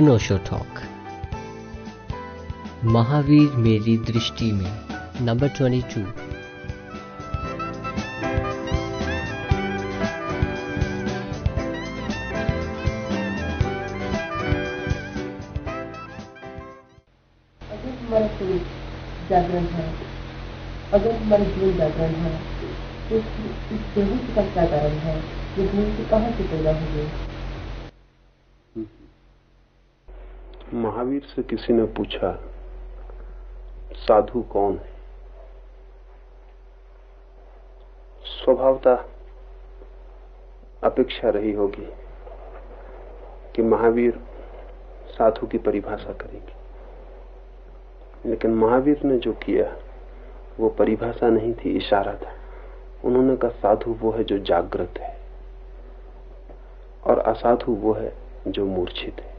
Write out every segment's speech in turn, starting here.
अनोशो talk. Mahavir मेरी दृष्टि में, नंबर ट्वेंटी टू। जागरण है, अगर हमारे जीवन जागरण है तो इस इस का कारण है? ये भूल कहाँ से पैदा हो गई महावीर से किसी ने पूछा, साधु कौन है? स्वभावता अपेक्षा रही होगी कि महावीर साधु की परिभाषा करेंगे। लेकिन महावीर ने जो किया, वो परिभाषा नहीं थी, इशारा था। उन्होंने कहा, साधु वो है जो जागृत है और असाधु वो है जो मूर्छित है।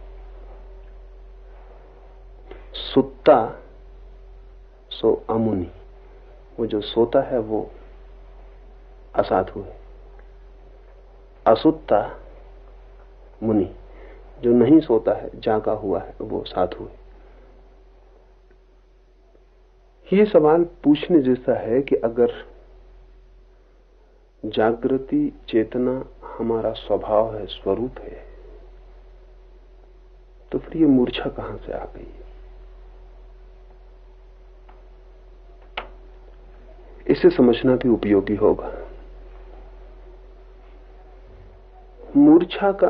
सुत्ता, सो अमुनि। वो जो सोता है, वो असाधु है असुत्ता, मुनि। जो नहीं सोता है, जागा हुआ है, वो साधु है ये सवाल पूछने जैसा है कि अगर जागृति, चेतना हमारा स्वभाव है, स्वरूप है तो फिर ये मूर्छा कहाँ से आ गई? इसे समझना भी उपयोगी होगा। मूर्छा का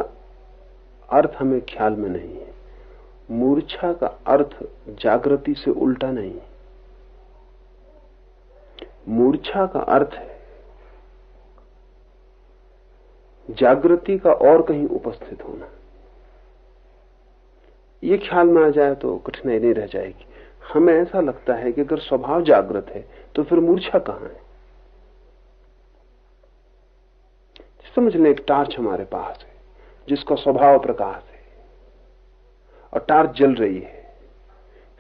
अर्थ हमें ख्याल में नहीं है। मूर्छा का अर्थ जागृति से उल्टा नहीं है। मूर्छा का अर्थ है, जागृति का और कहीं उपस्थित होना। ये ख्याल में आ जाए तो कठिनाई नहीं रह जाएगी। हमें ऐसा लगता है कि अगर स्वभाव जागृत है तो फिर मूर्छा कहाँ है? समझ लें, एक टार्च हमारे पास है, जिसका स्वभाव प्रकाश है, और टार्च जल रही है।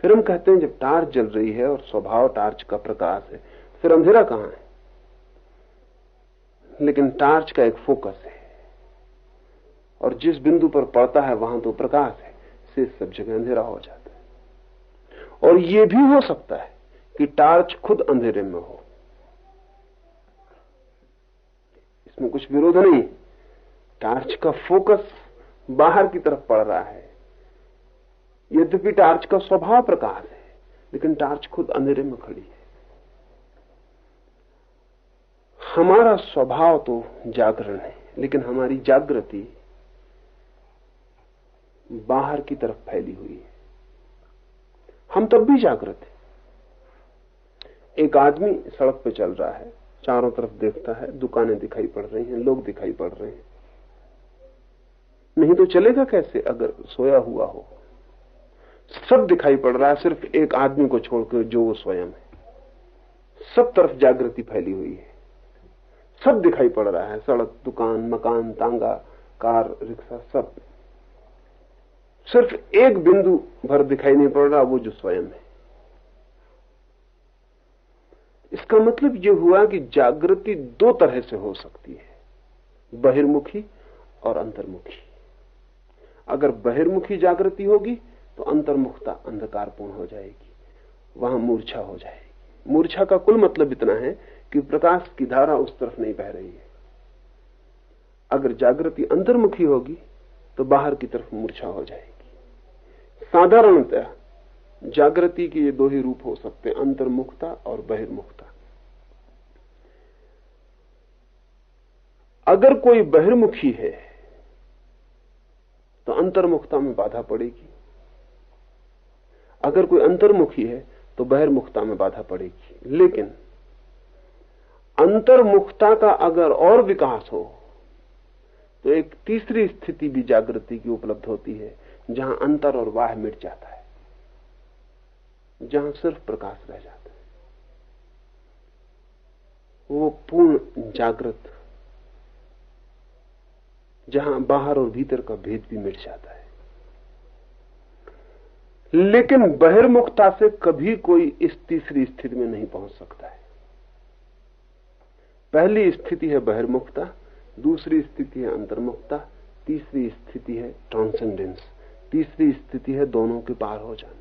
फिर हम कहते हैं, जब टार्च जल रही है और स्वभाव टार्च का प्रकाश है, फिर अंधेरा कहाँ है? लेकिन टार्च का एक फोकस है, और जिस बिंदु पर पड़ता है, वहाँ तो प्रकाश है, से सब जगह अंधेरा हो जाता है। और यह भी हो सकता है कि टार्च खुद अंधेरे में हो। इसमें कुछ विरोध नहीं। टार्च का फोकस बाहर की तरफ़ पड़ रहा है। यद्यपि टार्च का स्वभाव प्रकाश है, लेकिन टार्च खुद अंधेरे में खड़ी है। हमारा स्वभाव तो जागरण है, लेकिन हमारी जागृति बाहर की तरफ़ फैली हुई है। हम तब भी जागृत हैं। एक आदमी सड़क पर चल रहा है, चारों तरफ़ देखता है, दुकानें दिखाई पड़ रही हैं, लोग दिखाई पड़ रहे हैं। नहीं तो चलेगा कैसे अगर सोया हुआ हो? सब दिखाई पड़ रहा है, सिर्फ़ एक आदमी को छोड़कर जो वो स्वयं है। सब तरफ़ जागृति फैली हुई है। सब दिखाई पड़ रहा है, सड़क, दुकान, मकान, तांगा, कार, रिक्शा, सब। सिर्फ़ एक बिंदु भर दिखाई नहीं पड़ रहा, वो जो स्वयं है। इसका मतलब यह हुआ कि जागृति दो तरह से हो सकती है, बहिर्मुखी और अंतर्मुखी। अगर बहिर्मुखी जागृति होगी तो अंतर्मुखता अंधकारपूर्ण हो जाएगी, वहाँ मूर्छा हो जाएगी। मूर्छा का कुल मतलब इतना है कि प्रकाश की धारा उस तरफ़ नहीं बह रही है। अगर जागृति अंतर्मुखी होगी तो बाहर की तरफ़ मूर्छा हो जाएगी। साधारणतः जागृति के ये दो ही रूप हो सकते हैं, अंतर्मुखता और बहिर्मुखता। अगर कोई बहिर्मुखी है तो अंतर्मुखता में बाधा पड़ेगी। अगर कोई अंतर्मुखी है तो बहिर्मुखता में बाधा पड़ेगी। लेकिन अंतर्मुखता का अगर और विकास हो तो एक तीसरी स्थिति भी जागृति की उपलब्ध होती है। जहाँ अंतर और वाह मिट जाता है, जहाँ सिर्फ़ प्रकाश रह जाता है। वो पूर्ण जागृत, जहाँ बाहर और भीतर का भेद भी मिट जाता है। लेकिन बहिर्मुखता से कभी कोई इस तीसरी स्थिति में नहीं पहुँच सकता है। पहली स्थिति है बहिर्मुखता, दूसरी स्थिति है अंतर्मुखता, तीसरी स्थिति है ट्रांसेंडेंस तीसरी स्थिति है दोनों के पार हो जाना।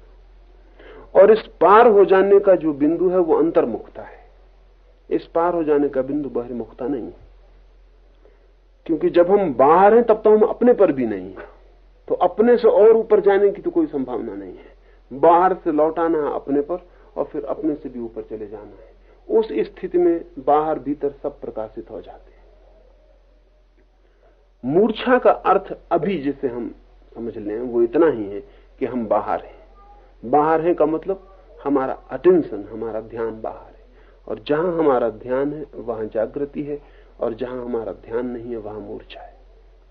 और इस पार हो जाने का जो बिंदु है, वो अंतर्मुखता है। इस पार हो जाने का बिंदु बहिर्मुखता नहीं है। क्योंकि जब हम बाहर हैं, तब तो हम अपने पर भी नहीं है। तो अपने से और ऊपर जाने की तो कोई संभावना नहीं है। बाहर से लौटाना है अपने पर, और फिर अपने से भी ऊपर चले जाना है। उस स्थिति में बाहर भीतर सब प्रकाशित हो जाते हैं। मूर्छा का अर्थ अभी जिसे हम समझ लें, वो इतना ही है कि हम बाहर हैं। बाहर हैं का मतलब हमारा अटेंशन हमारा ध्यान बाहर है। और जहाँ हमारा ध्यान है, वहाँ जागृति है, और जहाँ हमारा ध्यान नहीं है, वहाँ मूर्छा है।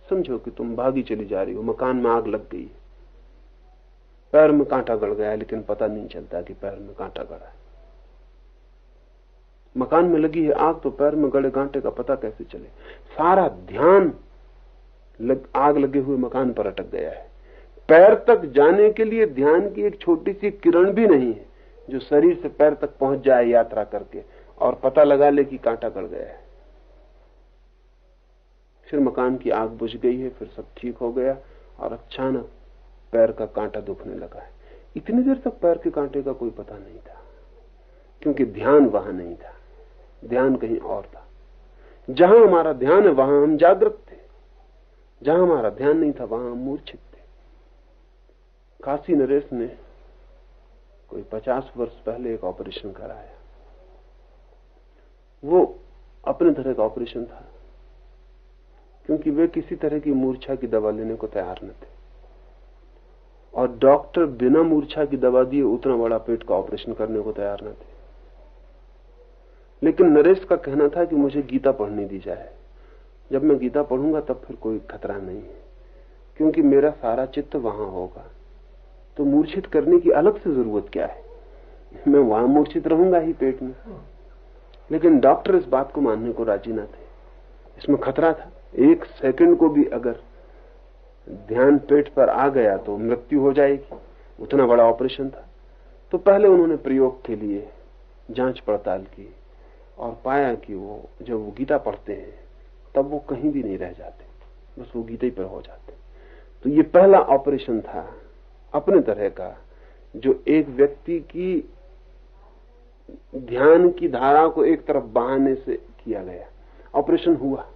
समझो कि तुम भागी चली जा रही हो, मकान में आग लग गई पैर में कांटा गड़ गया लेकिन पता नहीं चलता कि पैर में कांटा गड़ा है। मकान में लगी है आग तो पैर में गड़े कांटे का पता कैसे चले? सारा ध्यान लग, आग लगे हुए मकान पर अटक गया है। पैर तक जाने के लिए ध्यान की एक छोटी सी किरण भी नहीं है जो शरीर से पैर तक पहुँच जाए यात्रा करके और पता लगा ले कि कांटा गड़ गया है। फिर मकान की आग बुझ गई है फिर सब ठीक हो गया और अचानक पैर का कांटा दुखने लगा है। इतनी देर तक पैर के कांटे का कोई पता नहीं था क्योंकि ध्यान वहाँ नहीं था ध्यान कहीं और था। जहाँ हमारा ध्यान है वहाँ हम जागृत जहाँ हमारा ध्यान नहीं था, वहाँ हम मूर्छित थे। काशी नरेश ने कोई पचास वर्ष पहले एक ऑपरेशन कराया। वो अपने तरह का ऑपरेशन था, क्योंकि वे किसी तरह की मूर्छा की दवा लेने को तैयार न थे। और डॉक्टर बिना मूर्छा की दवा दिए उतना बड़ा पेट का ऑपरेशन करने को तैयार न थे। लेकिन नरेश का कहना था कि मुझे गीता पढ़ने दी जाए। जब मैं गीता पढ़ूँगा, तब फिर कोई खतरा नहीं है, क्योंकि मेरा सारा चित्त वहाँ होगा। तो मूर्छित करने की अलग से ज़रूरत क्या है? मैं वहाँ मूर्छित रहूँगा ही पेट में। लेकिन डॉक्टर इस बात को मानने को राज़ी ना थे। इसमें खतरा था। एक सेकंड को भी अगर ध्यान पेट पर आ गया तो मृत्यु हो जाएगी। उतना बड़ा ऑपरेशन था। तो पहले उन्होंने प्रयोग के लिए जाँच पड़ताल की और पाया कि वो, जब वो गीता पढ़ते हैं तब वो कहीं भी नहीं रह जाते। बस वो गीता ही पर हो जाते। तो ये पहला ऑपरेशन था अपने तरह का, जो एक व्यक्ति की ध्यान की धारा को एक तरफ़ बहाने से किया गया। ऑपरेशन हुआ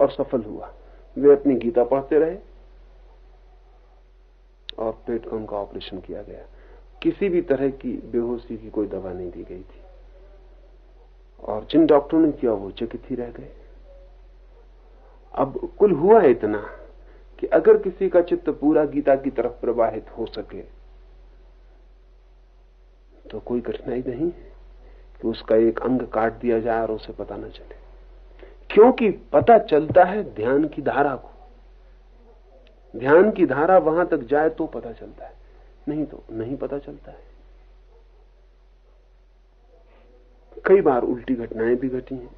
और सफल हुआ। वे अपनी गीता पढ़ते रहे और पेट का उनका ऑपरेशन किया गया। किसी भी तरह की बेहोशी की कोई दवा नहीं दी गई थी। और जिन डॉक्टरों ने किया, वो चकित ही रह गए। अब कुल हुआ इतना कि अगर किसी का चित्त पूरा गीता की तरफ़ प्रवाहित हो सके तो कोई कठिनाई नहीं है कि उसका एक अंग काट दिया जाए और उसे पता न चले। क्योंकि पता चलता है ध्यान की धारा को। ध्यान की धारा वहाँ तक जाए तो पता चलता है। नहीं तो नहीं पता चलता है। कई बार उल्टी घटनाएँ भी घटी हैं।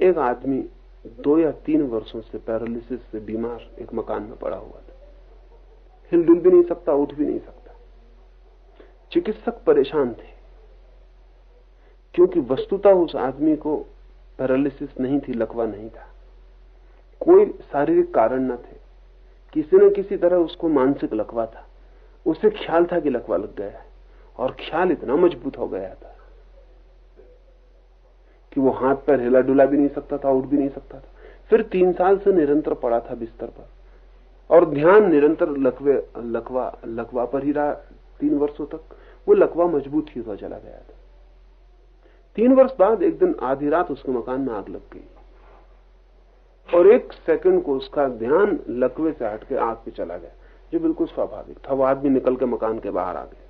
एक आदमी दो या तीन वर्षों से पैरालिसिस से बीमार एक मकान में पड़ा हुआ था। हिलडुल भी नहीं सकता, उठ भी नहीं सकता। चिकित्सक परेशान थे, क्योंकि वस्तुता उस आदमी को पैरालिसिस नहीं थी, लकवा नहीं था। कोई शारीरिक कारण न थे किसी न किसी तरह उसको मानसिक लकवा था। उसे ख्याल था कि लकवा लग गया है, और ख्याल इतना मज़बूत हो गया था कि वो हाथ पैर हिला डुला भी नहीं सकता था उठ भी नहीं सकता था। फिर तीन साल से निरंतर पड़ा था बिस्तर पर। और ध्यान निरंतर लकवे, लकवा लकवा पर ही रहा तीन वर्षों तक। वो लकवा मज़बूत ही हुआ चला गया था। तीन वर्ष बाद एक दिन आधी रात उसके मकान में आग लग गई। और एक सेकंड को उसका ध्यान लकवे से हटके आग पे चला गया, जो बिल्कुल स्वाभाविक था। वो आदमी निकल के मकान के बाहर आ गया।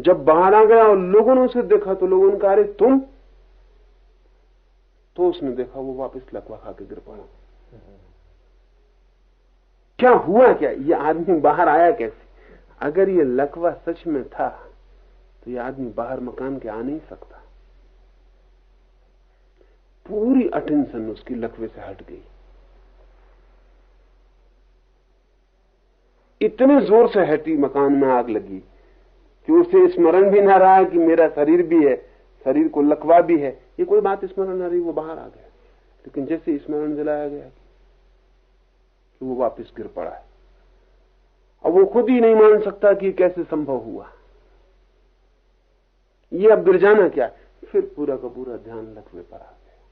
जब बाहर आ गया और लोगों ने उसे देखा तो लोगों ने कहा, अरे, तुम? तो उसने देखा, वो वापस लकवा खा के गिर पड़ा। क्या हुआ क्या? ये आदमी बाहर आया कैसे? अगर ये लकवा सच में था तो ये आदमी बाहर मकान के आ नहीं सकता। पूरी अटेंशन उसकी लकवे से हट गई। इतने ज़ोर से हटी, मकान में आग लगी। कि उसे स्मरण भी ना रहा कि मेरा शरीर भी है, शरीर को लकवा भी है। ये कोई बात स्मरण न रही, वो बाहर आ गया। लेकिन जैसे स्मरण दिलाया गया कि वो वापस गिर पड़ा है। अब वो खुद ही नहीं मान सकता कि कैसे संभव हुआ। ये अब गिर जाना क्या? फिर पूरा का पूरा ध्यान लखवे पर आ गया।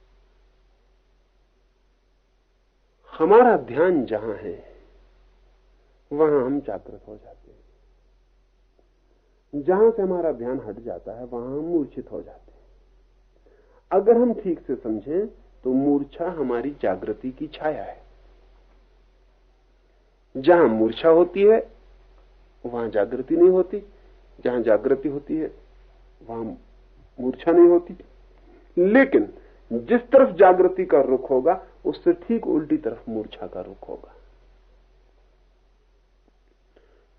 हमारा ध्यान जहाँ है, वहाँ हम जागृत हो जाते हैं। जहाँ से हमारा ध्यान हट जाता है, वहाँ मूर्छित हो जाते हैं। अगर हम ठीक से समझें तो मूर्छा हमारी जागृति की छाया है। जहाँ मूर्छा होती है, वहाँ जागृति नहीं होती। जहाँ जागृति होती है, वहाँ मूर्छा नहीं होती। लेकिन जिस तरफ़ जागृति का रुख होगा, उससे ठीक उल्टी तरफ़ मूर्छा का रुख होगा।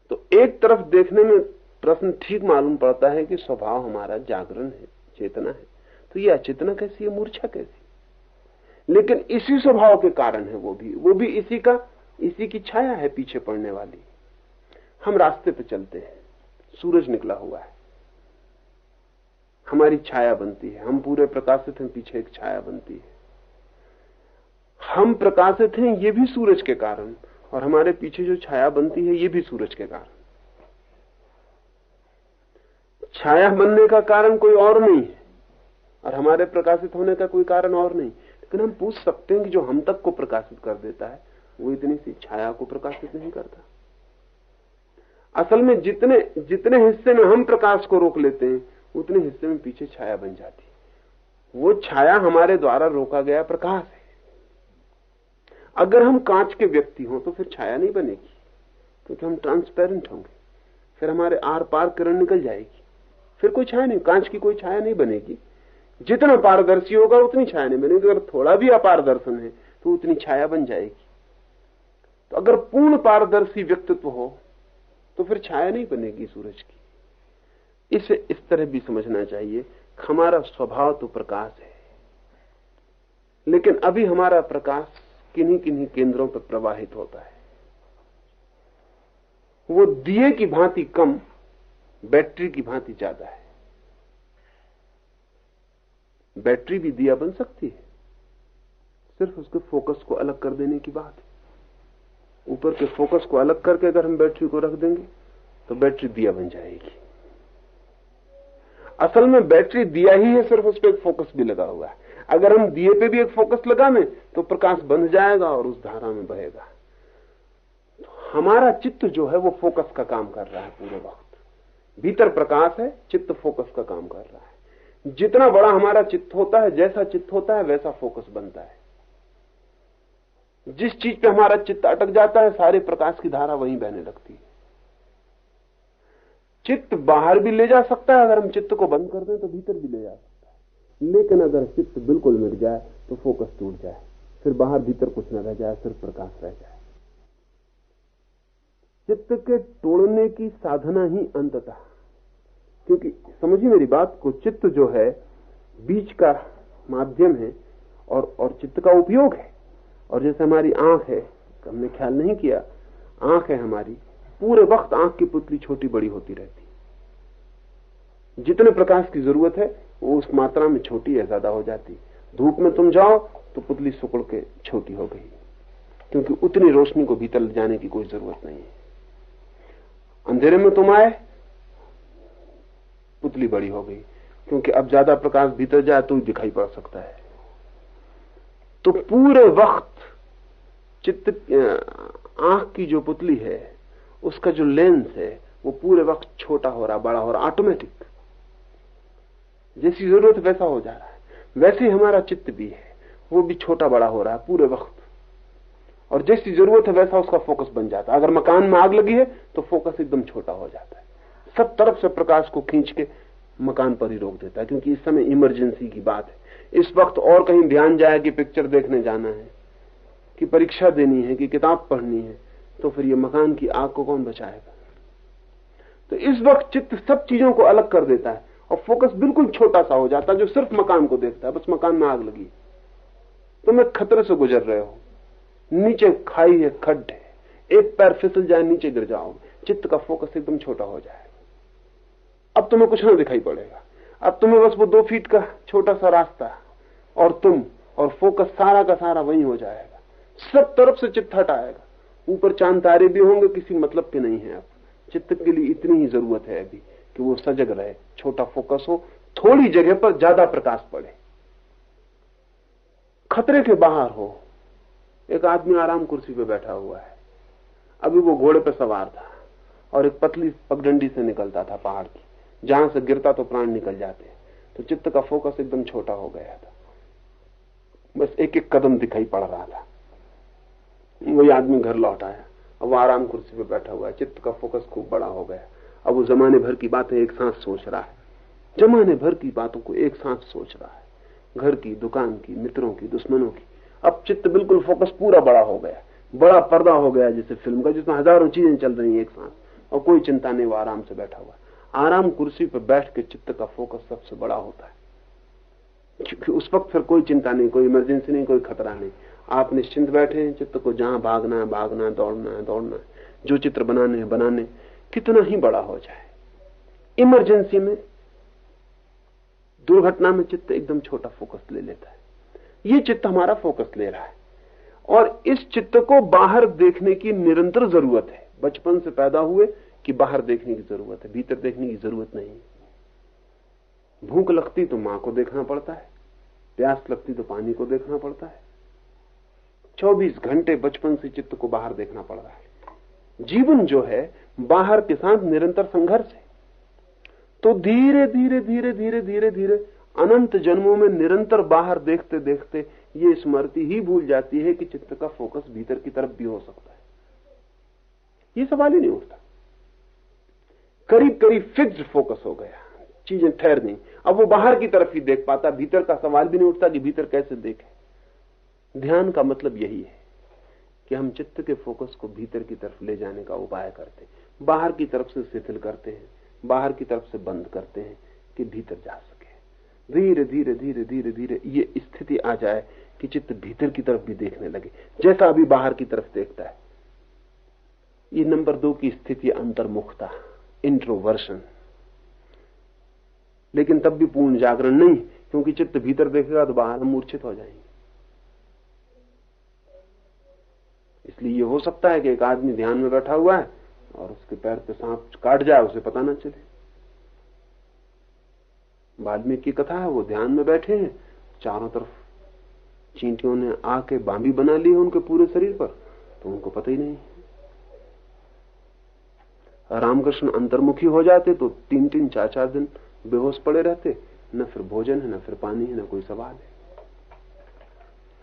तो एक तरफ़ देखने में प्रश्न ठीक मालूम पड़ता है कि स्वभाव हमारा जागरण है, चेतना है। तो ये अचेतना कैसी है, मूर्छा कैसी लेकिन इसी स्वभाव के कारण है वो भी। वो भी इसी का, इसी की छाया है पीछे पड़ने वाली। हम रास्ते पे चलते हैं। सूरज निकला हुआ है। हमारी छाया बनती है। हम पूरे प्रकाशित हैं, पीछे एक छाया बनती है। हम प्रकाशित हैं, ये भी सूरज के कारण। और हमारे पीछे जो छाया बनती है, ये भी सूरज के कारण। छाया बनने का कारण कोई और नहीं है। और हमारे प्रकाशित होने का कोई कारण और नहीं। लेकिन हम पूछ सकते हैं कि जो हम तक को प्रकाशित कर देता है, वो इतनी सी छाया को प्रकाशित नहीं करता। असल में जितने जितने हिस्से में हम प्रकाश को रोक लेते हैं, उतने हिस्से में पीछे छाया बन जाती है। वो छाया हमारे द्वारा रोका गया प्रकाश है। अगर हम कांच के व्यक्ति हों तो फिर छाया नहीं बनेगी, क्योंकि हम ट्रांसपेरेंट होंगे। फिर हमारे आर पार किरण निकल जाएगी। फिर कोई छाया नहीं, कांच की कोई छाया नहीं बनेगी। जितना पारदर्शी होगा, उतनी छाया नहीं बनेगी। अगर थोड़ा भी अपारदर्शन है तो उतनी छाया बन जाएगी। तो अगर पूर्ण पारदर्शी व्यक्तित्व हो तो फिर छाया नहीं बनेगी सूरज की। इसे इस तरह भी समझना चाहिए, हमारा स्वभाव तो प्रकाश है। लेकिन अभी हमारा प्रकाश किन्हीं किन्हीं केंद्रों पर प्रवाहित होता है। वो दिए की भांति कम बैटरी की भांति ज़्यादा है। बैटरी भी दिया बन सकती है। सिर्फ़ उसके फोकस को अलग कर देने की बात है। ऊपर के फोकस को अलग करके अगर हम बैटरी को रख देंगे तो बैटरी दिया बन जाएगी। असल में बैटरी दिया ही है, सिर्फ़ उस पर एक फोकस भी लगा हुआ है। अगर हम दिए पे भी एक फोकस लगा दें तो प्रकाश बंध जाएगा और उस धारा में बहेगा। तो हमारा चित्त जो है, वो फोकस का काम कर रहा है पूरे वक्त। भीतर प्रकाश है, चित्त फोकस का काम कर रहा है। जितना बड़ा हमारा चित्त होता है, जैसा चित्त होता है, वैसा फोकस बनता है। जिस चीज़ पे हमारा चित्त अटक जाता है, सारे प्रकाश की धारा वहीं बहने लगती है। चित्त बाहर भी ले जा सकता है, अगर हम चित्त को बंद कर दें तो भीतर भी ले जा सकता है। लेकिन अगर चित्त बिल्कुल मिट जाए तो फोकस टूट जाए। फिर बाहर भीतर कुछ न रह जाए सिर्फ़ प्रकाश रह जाए। चित्त के तोड़ने की साधना ही अंततः। क्योंकि समझिए मेरी बात को चित्त जो है, बीच का माध्यम है और और चित्त का उपयोग है। और जैसे हमारी आँख है, हमने ख्याल नहीं किया, आँख है हमारी, पूरे वक्त आँख की पुतली छोटी बड़ी होती रहती। जितने प्रकाश की ज़रूरत है, वो उस मात्रा में छोटी या ज़्यादा हो जाती। धूप में तुम जाओ तो पुतली सुकड़ के छोटी हो गई। क्योंकि उतनी रोशनी को भीतर जाने की कोई ज़रूरत नहीं है। अंधेरे में तुम आए पुतली बड़ी हो गई। क्योंकि अब ज़्यादा प्रकाश भीतर जाए तो दिखाई पड़ सकता है। तो पूरे वक्त चित्त आँख की जो पुतली है, उसका जो लेंस है, वो पूरे वक्त छोटा हो रहा, बड़ा हो रहा ऑटोमेटिक जैसी ज़रूरत वैसा हो जा रहा है। वैसे ही हमारा चित्त भी है, वो भी छोटा बड़ा हो रहा है, पूरे वक्त। और जैसी ज़रूरत है वैसा उसका फोकस बन जाता है। अगर मकान में आग लगी है तो फोकस एकदम छोटा हो जाता है। सब तरफ़ से प्रकाश को खींच के मकान पर ही रोक देता है, क्योंकि इस समय इमरजेंसी की बात है। इस वक्त और कहीं ध्यान जाए कि पिक्चर देखने जाना है, कि परीक्षा देनी है, कि किताब पढ़नी है तो फिर ये मकान की आग को कौन बचाएगा? तो इस वक्त चित्त सब चीज़ों को अलग कर देता है और फोकस बिल्कुल छोटा सा हो जाता है, जो सिर्फ़ मकान को देखता है। बस मकान में आग लगी। तो मैं खतरे से गुजर रहे हो। नीचे खाई है, खड्ड है। एक पैर फिसल जाए, नीचे गिर जाओ। चित्त का फोकस एकदम छोटा हो जाएगा अब तुम्हें कुछ ना दिखाई पड़ेगा। अब तुम्हें बस वो दो फीट का छोटा सा रास्ता और तुम और फोकस सारा का सारा वही हो जाएगा। सब तरफ़ से चित्त हटाएगा। ऊपर चाँद तारे भी होंगे, किसी मतलब के नहीं है अब। चित्त के लिए इतनी ही ज़रूरत है अभी कि वो सजग रहे, छोटा फोकस हो, थोड़ी जगह पर ज़्यादा प्रकाश पड़े। खतरे के बाहर हो। एक आदमी आराम कुर्सी पर बैठा हुआ है। अभी वो घोड़े पर सवार था और एक पतली पगडंडी से निकलता था पहाड़ की। जहाँ से गिरता तो प्राण निकल जाते तो चित्त का फोकस एकदम छोटा हो गया था। बस एक एक कदम दिखाई पड़ रहा था। वही आदमी घर लौट आया। अब आराम कुर्सी पे बैठा हुआ है। चित्त का फोकस खूब बड़ा हो गया। अब वो जमाने भर की बातें एक साथ सोच रहा है। जमाने भर की बातों को एक साथ सोच रहा है। घर की, दुकान की, मित्रों की, दुश्मनों की। अब चित्त बिल्कुल फोकस पूरा बड़ा हो गया। बड़ा पर्दा हो गया जैसे फ़िल्म का, जिसमें हज़ारों चीज़ें चल रही हैं एक साथ। और कोई चिंता नहीं, वो आराम से बैठा हुआ आराम कुर्सी पर बैठ के चित्त का फोकस सबसे बड़ा होता है। क्योंकि उस वक्त फिर कोई चिंता नहीं, कोई इमरजेंसी नहीं, कोई खतरा नहीं। आप निश्चिंत बैठे हैं, चित्त को जहाँ भागना है भागना है, दौड़ना है दौड़ना है। जो चित्र बनाने हैं, बनाने कितना ही बड़ा हो जाए। इमरजेंसी में, दुर्घटना में चित्त एकदम छोटा फोकस ले लेता है। ये चित्त हमारा फोकस ले रहा है। और इस चित्त को बाहर देखने की निरंतर ज़रूरत है। बचपन से पैदा हुए कि बाहर देखने की ज़रूरत है, भीतर देखने की ज़रूरत नहीं भूख लगती तो माँ को देखना पड़ता है, प्यास लगती तो पानी को देखना पड़ता है। 24 घंटे बचपन से चित्त को बाहर देखना पड़ रहा है। जीवन जो है, बाहर के साथ निरंतर संघर्ष है। तो धीरे धीरे धीरे धीरे धीरे धीरे अनंत जन्मों में निरंतर बाहर देखते देखते ये स्मृति ही भूल जाती है कि चित्त का फोकस भीतर की तरफ़ भी हो सकता है। ये सवाल ही नहीं उठता। करीब करीब फिक्स्ड फोकस हो गया। चीज़ें ठहर नहीं अब वो बाहर की तरफ़ ही देख पाता, भीतर का सवाल भी नहीं उठता कि भीतर कैसे देखे। ध्यान का मतलब यही है कि हम चित्त के फोकस को भीतर की तरफ़ ले जाने का उपाय करते हैं। बाहर की तरफ़ से शिथिल करते हैं, बाहर की तरफ़ से बंद करते हैं कि भीतर जा सके। धीरे धीरे धीरे धीरे धीरे ये स्थिति आ जाए कि चित्त भीतर की तरफ़ भी देखने लगे। जैसा अभी बाहर की तरफ़ देखता है। ये नंबर दो की स्थिति अंतर्मुखता। इंट्रोवर्शन लेकिन तब भी पूर्ण जागरण नहीं, क्योंकि चित्त भीतर देखेगा तो बाहर मूर्छित हो जाएँगे। इसलिए ये हो सकता है कि एक आदमी ध्यान में बैठा हुआ है और उसके पैर पे सांप काट जाए, उसे पता ना चले। वाल्मीकि की कथा है, वो ध्यान में बैठे हैं, चारों तरफ़ चींटियों ने आके बांबी बना ली है उनके पूरे शरीर पर तो उनको पता ही नहीं। रामकृष्ण अंतर्मुखी हो जाते तो तीन तीन चार चार दिन बेहोश पड़े रहते। न फिर भोजन है, न फिर पानी है, न कोई सवाल है।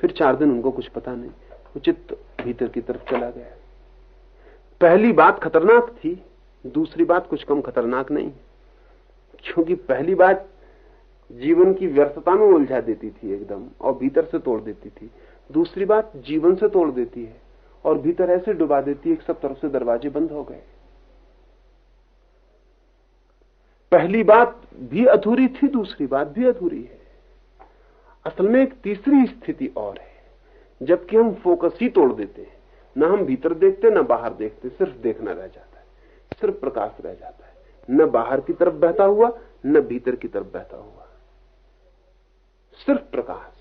फिर चार दिन उनको कुछ पता नहीं। वो चित्त भीतर की तरफ़ चला गया। पहली बात खतरनाक थी, दूसरी बात कुछ कम खतरनाक नहीं। क्योंकि पहली बात जीवन की व्यर्थता में उलझा देती थी एकदम, और भीतर से तोड़ देती थी। दूसरी बात जीवन से तोड़ देती है, और भीतर ऐसे डुबा देती है सब तरफ़ से दरवाजे बंद हो गए। पहली बात भी अधूरी थी, दूसरी बात भी अधूरी है। असल में एक तीसरी स्थिति और है, जबकि हम फोकस ही तोड़ देते हैं। न हम भीतर देखते, न बाहर देखते, सिर्फ़ देखना रह जाता है, सिर्फ़ प्रकाश रह जाता है। न बाहर की तरफ़ बहता हुआ, न भीतर की तरफ़ बहता हुआ। सिर्फ़ प्रकाश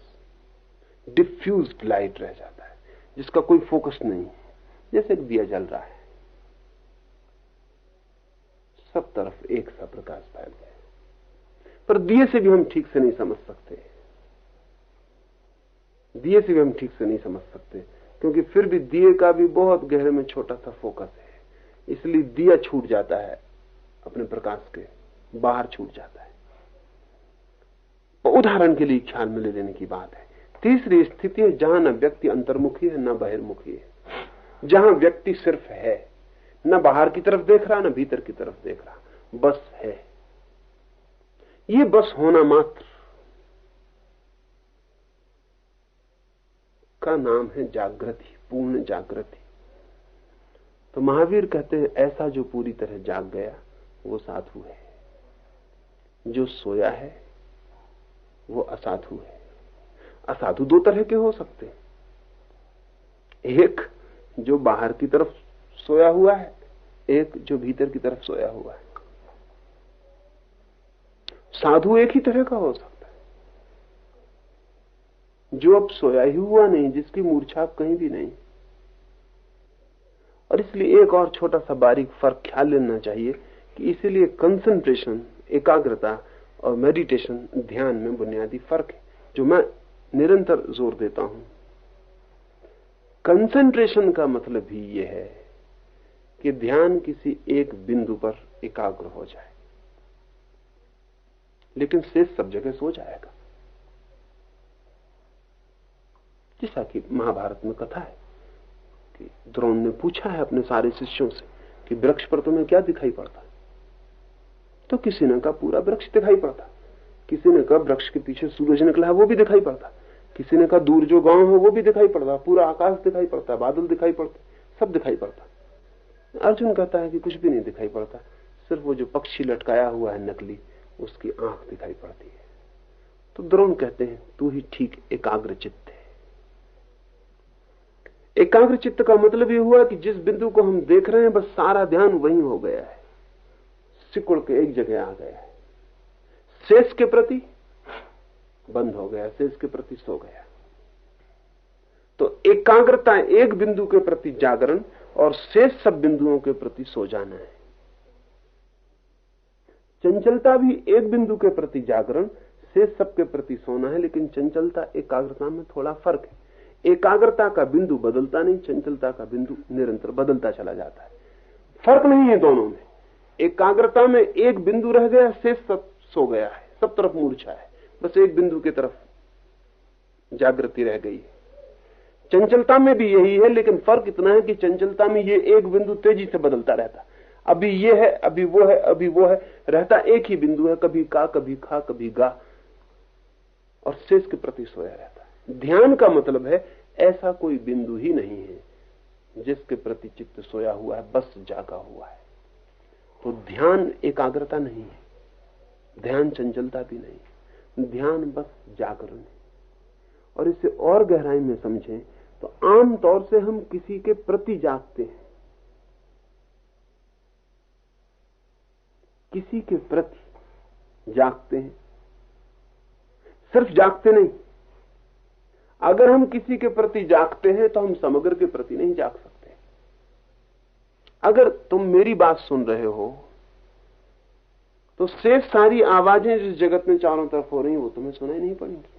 डिफ्यूज लाइट रह जाता है, जिसका कोई फोकस नहीं है। जैसे एक दिया जल रहा है। सब तरफ़ एक सा प्रकाश फैल गया पर दिए से भी हम ठीक से नहीं समझ सकते। दिए से भी हम ठीक से नहीं समझ सकते, क्योंकि फिर भी दिए का भी बहुत गहरे में छोटा सा फोकस है। इसलिए दिया छूट जाता है, अपने प्रकाश के बाहर छूट जाता है। उदाहरण के लिए ख्याल में ले लेने की बात है। तीसरी स्थिति है, जहाँ न व्यक्ति अंतर्मुखी है, न बहिर्मुखी है। जहाँ व्यक्ति सिर्फ़ है न बाहर की तरफ़ देख रहा, न भीतर की तरफ़ देख रहा। बस है। ये बस होना मात्र। का नाम है जागृति, पूर्ण जागृति। तो महावीर कहते हैं, ऐसा जो पूरी तरह जाग गया, वो साधु है। जो सोया है, वो असाधु है। असाधु दो तरह के हो सकते हैं। एक, जो बाहर की तरफ़ सोया हुआ है एक जो भीतर की तरफ़ सोया हुआ है। साधु एक ही तरह का हो सकता है। जो अब सोया ही हुआ नहीं, जिसकी मूर्छा कहीं भी नहीं। और इसलिए एक और छोटा सा बारीक फ़र्क ख्याल लेना चाहिए कि इसीलिए कंसंट्रेशन एकाग्रता और मेडिटेशन ध्यान में बुनियादी फ़र्क है, जो मैं निरंतर ज़ोर देता हूँ। कंसंट्रेशन का मतलब ही यह है कि ध्यान किसी एक बिंदु पर एकाग्र हो जाए। लेकिन शेष सब जगह सो जाएगा। जैसा कि महाभारत में कथा है कि द्रोण ने पूछा है अपने सारे शिष्यों से कि वृक्ष पर तुम्हें क्या दिखाई पड़ता तो किसी ने कहा, पूरा वृक्ष दिखाई पड़ता। किसी ने कहा, वृक्ष के पीछे सूरज निकला है, वो भी दिखाई पड़ता। किसी ने कहा, दूर जो गाँव है, वो भी दिखाई पड़ता। पूरा आकाश दिखाई पड़ता, बादल दिखाई पड़ते, सब दिखाई पड़ता। अर्जुन कहता है कि कुछ भी नहीं दिखाई पड़ता। सिर्फ़ वो जो पक्षी लटकाया हुआ है नकली, उसकी आँख दिखाई पड़ती है। तो द्रोण कहते हैं, तू ही ठीक एकाग्र चित्त है। एकाग्र चित्त का मतलब ये हुआ कि जिस बिंदु को हम देख रहे हैं, बस सारा ध्यान वही हो गया है। सिकुड़ के एक जगह आ गया है। शेष के प्रति बंद हो गया, शेष के प्रति सो गया। तो एकाग्रता एक बिंदु के प्रति जागरण और शेष सब बिंदुओं के प्रति सो जाना है। चंचलता भी एक बिंदु के प्रति जागरण, शेष सब के प्रति सोना है, लेकिन चंचलता, एकाग्रता में थोड़ा फ़र्क है। एकाग्रता का बिंदु बदलता नहीं, चंचलता का बिंदु निरंतर बदलता चला जाता है। फ़र्क नहीं है दोनों में। एकाग्रता में एक बिंदु रह गया, शेष सब सो गया है, सब तरफ़ मूर्छा है। बस एक बिंदु की तरफ़ जागृति रह गई है। चंचलता में भी यही है, लेकिन फ़र्क इतना है कि चंचलता में ये एक बिंदु तेज़ी से बदलता रहता। अभी ये है, अभी वो है, अभी वो है, रहता एक ही बिंदु है, कभी का, कभी खा, कभी गा। और शेष के प्रति सोया रहता है। ध्यान का मतलब है, ऐसा कोई बिंदु ही नहीं है, जिसके प्रति चित्त सोया हुआ है, बस जागा हुआ है। तो ध्यान एकाग्रता नहीं है, ध्यान चंचलता भी नहीं ध्यान बस जागरण है। और इसे और गहराई में समझें तो आम तौर से हम किसी के प्रति जागते हैं। किसी के प्रति जागते हैं। सिर्फ़ जागते नहीं। अगर हम किसी के प्रति जागते हैं तो हम समग्र के प्रति नहीं जाग सकते। अगर तुम मेरी बात सुन रहे हो तो शेष सारी आवाज़ें जिस जगत में चारों तरफ़ हो रही वो तुम्हें सुनाई नहीं पड़ेंगी।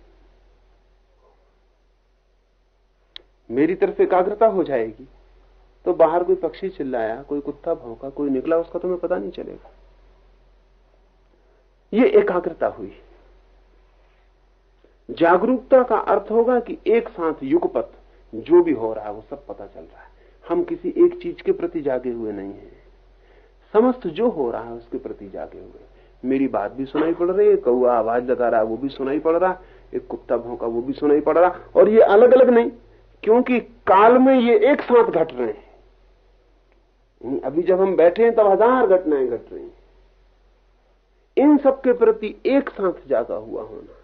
मेरी तरफ़ एकाग्रता हो जाएगी। तो बाहर कोई पक्षी चिल्लाया, कोई कुत्ता भौंका, कोई निकला, उसका तो तुम्हें पता नहीं चलेगा। ये एकाग्रता हुई। जागरूकता का अर्थ होगा कि एक साथ युगपत, जो भी हो रहा है, वो सब पता चल रहा है। हम किसी एक चीज़ के प्रति जागे हुए नहीं है। समस्त जो हो रहा है, उसके प्रति जागे हुए मेरी बात भी सुनाई पड़ रही है कौआ आवाज़ लगा रहा है, वो भी सुनाई पड़ रहा है, एक कुत्ता भौंका, वो भी सुनाई पड़ रहा और ये अलग अलग नहीं। क्योंकि काल में ये एक साथ घट रहे हैं। अभी जब हम बैठे हैं, तब हज़ार घटनाएँ घट रही हैं। इन सब के प्रति एक साथ जागा हुआ होना।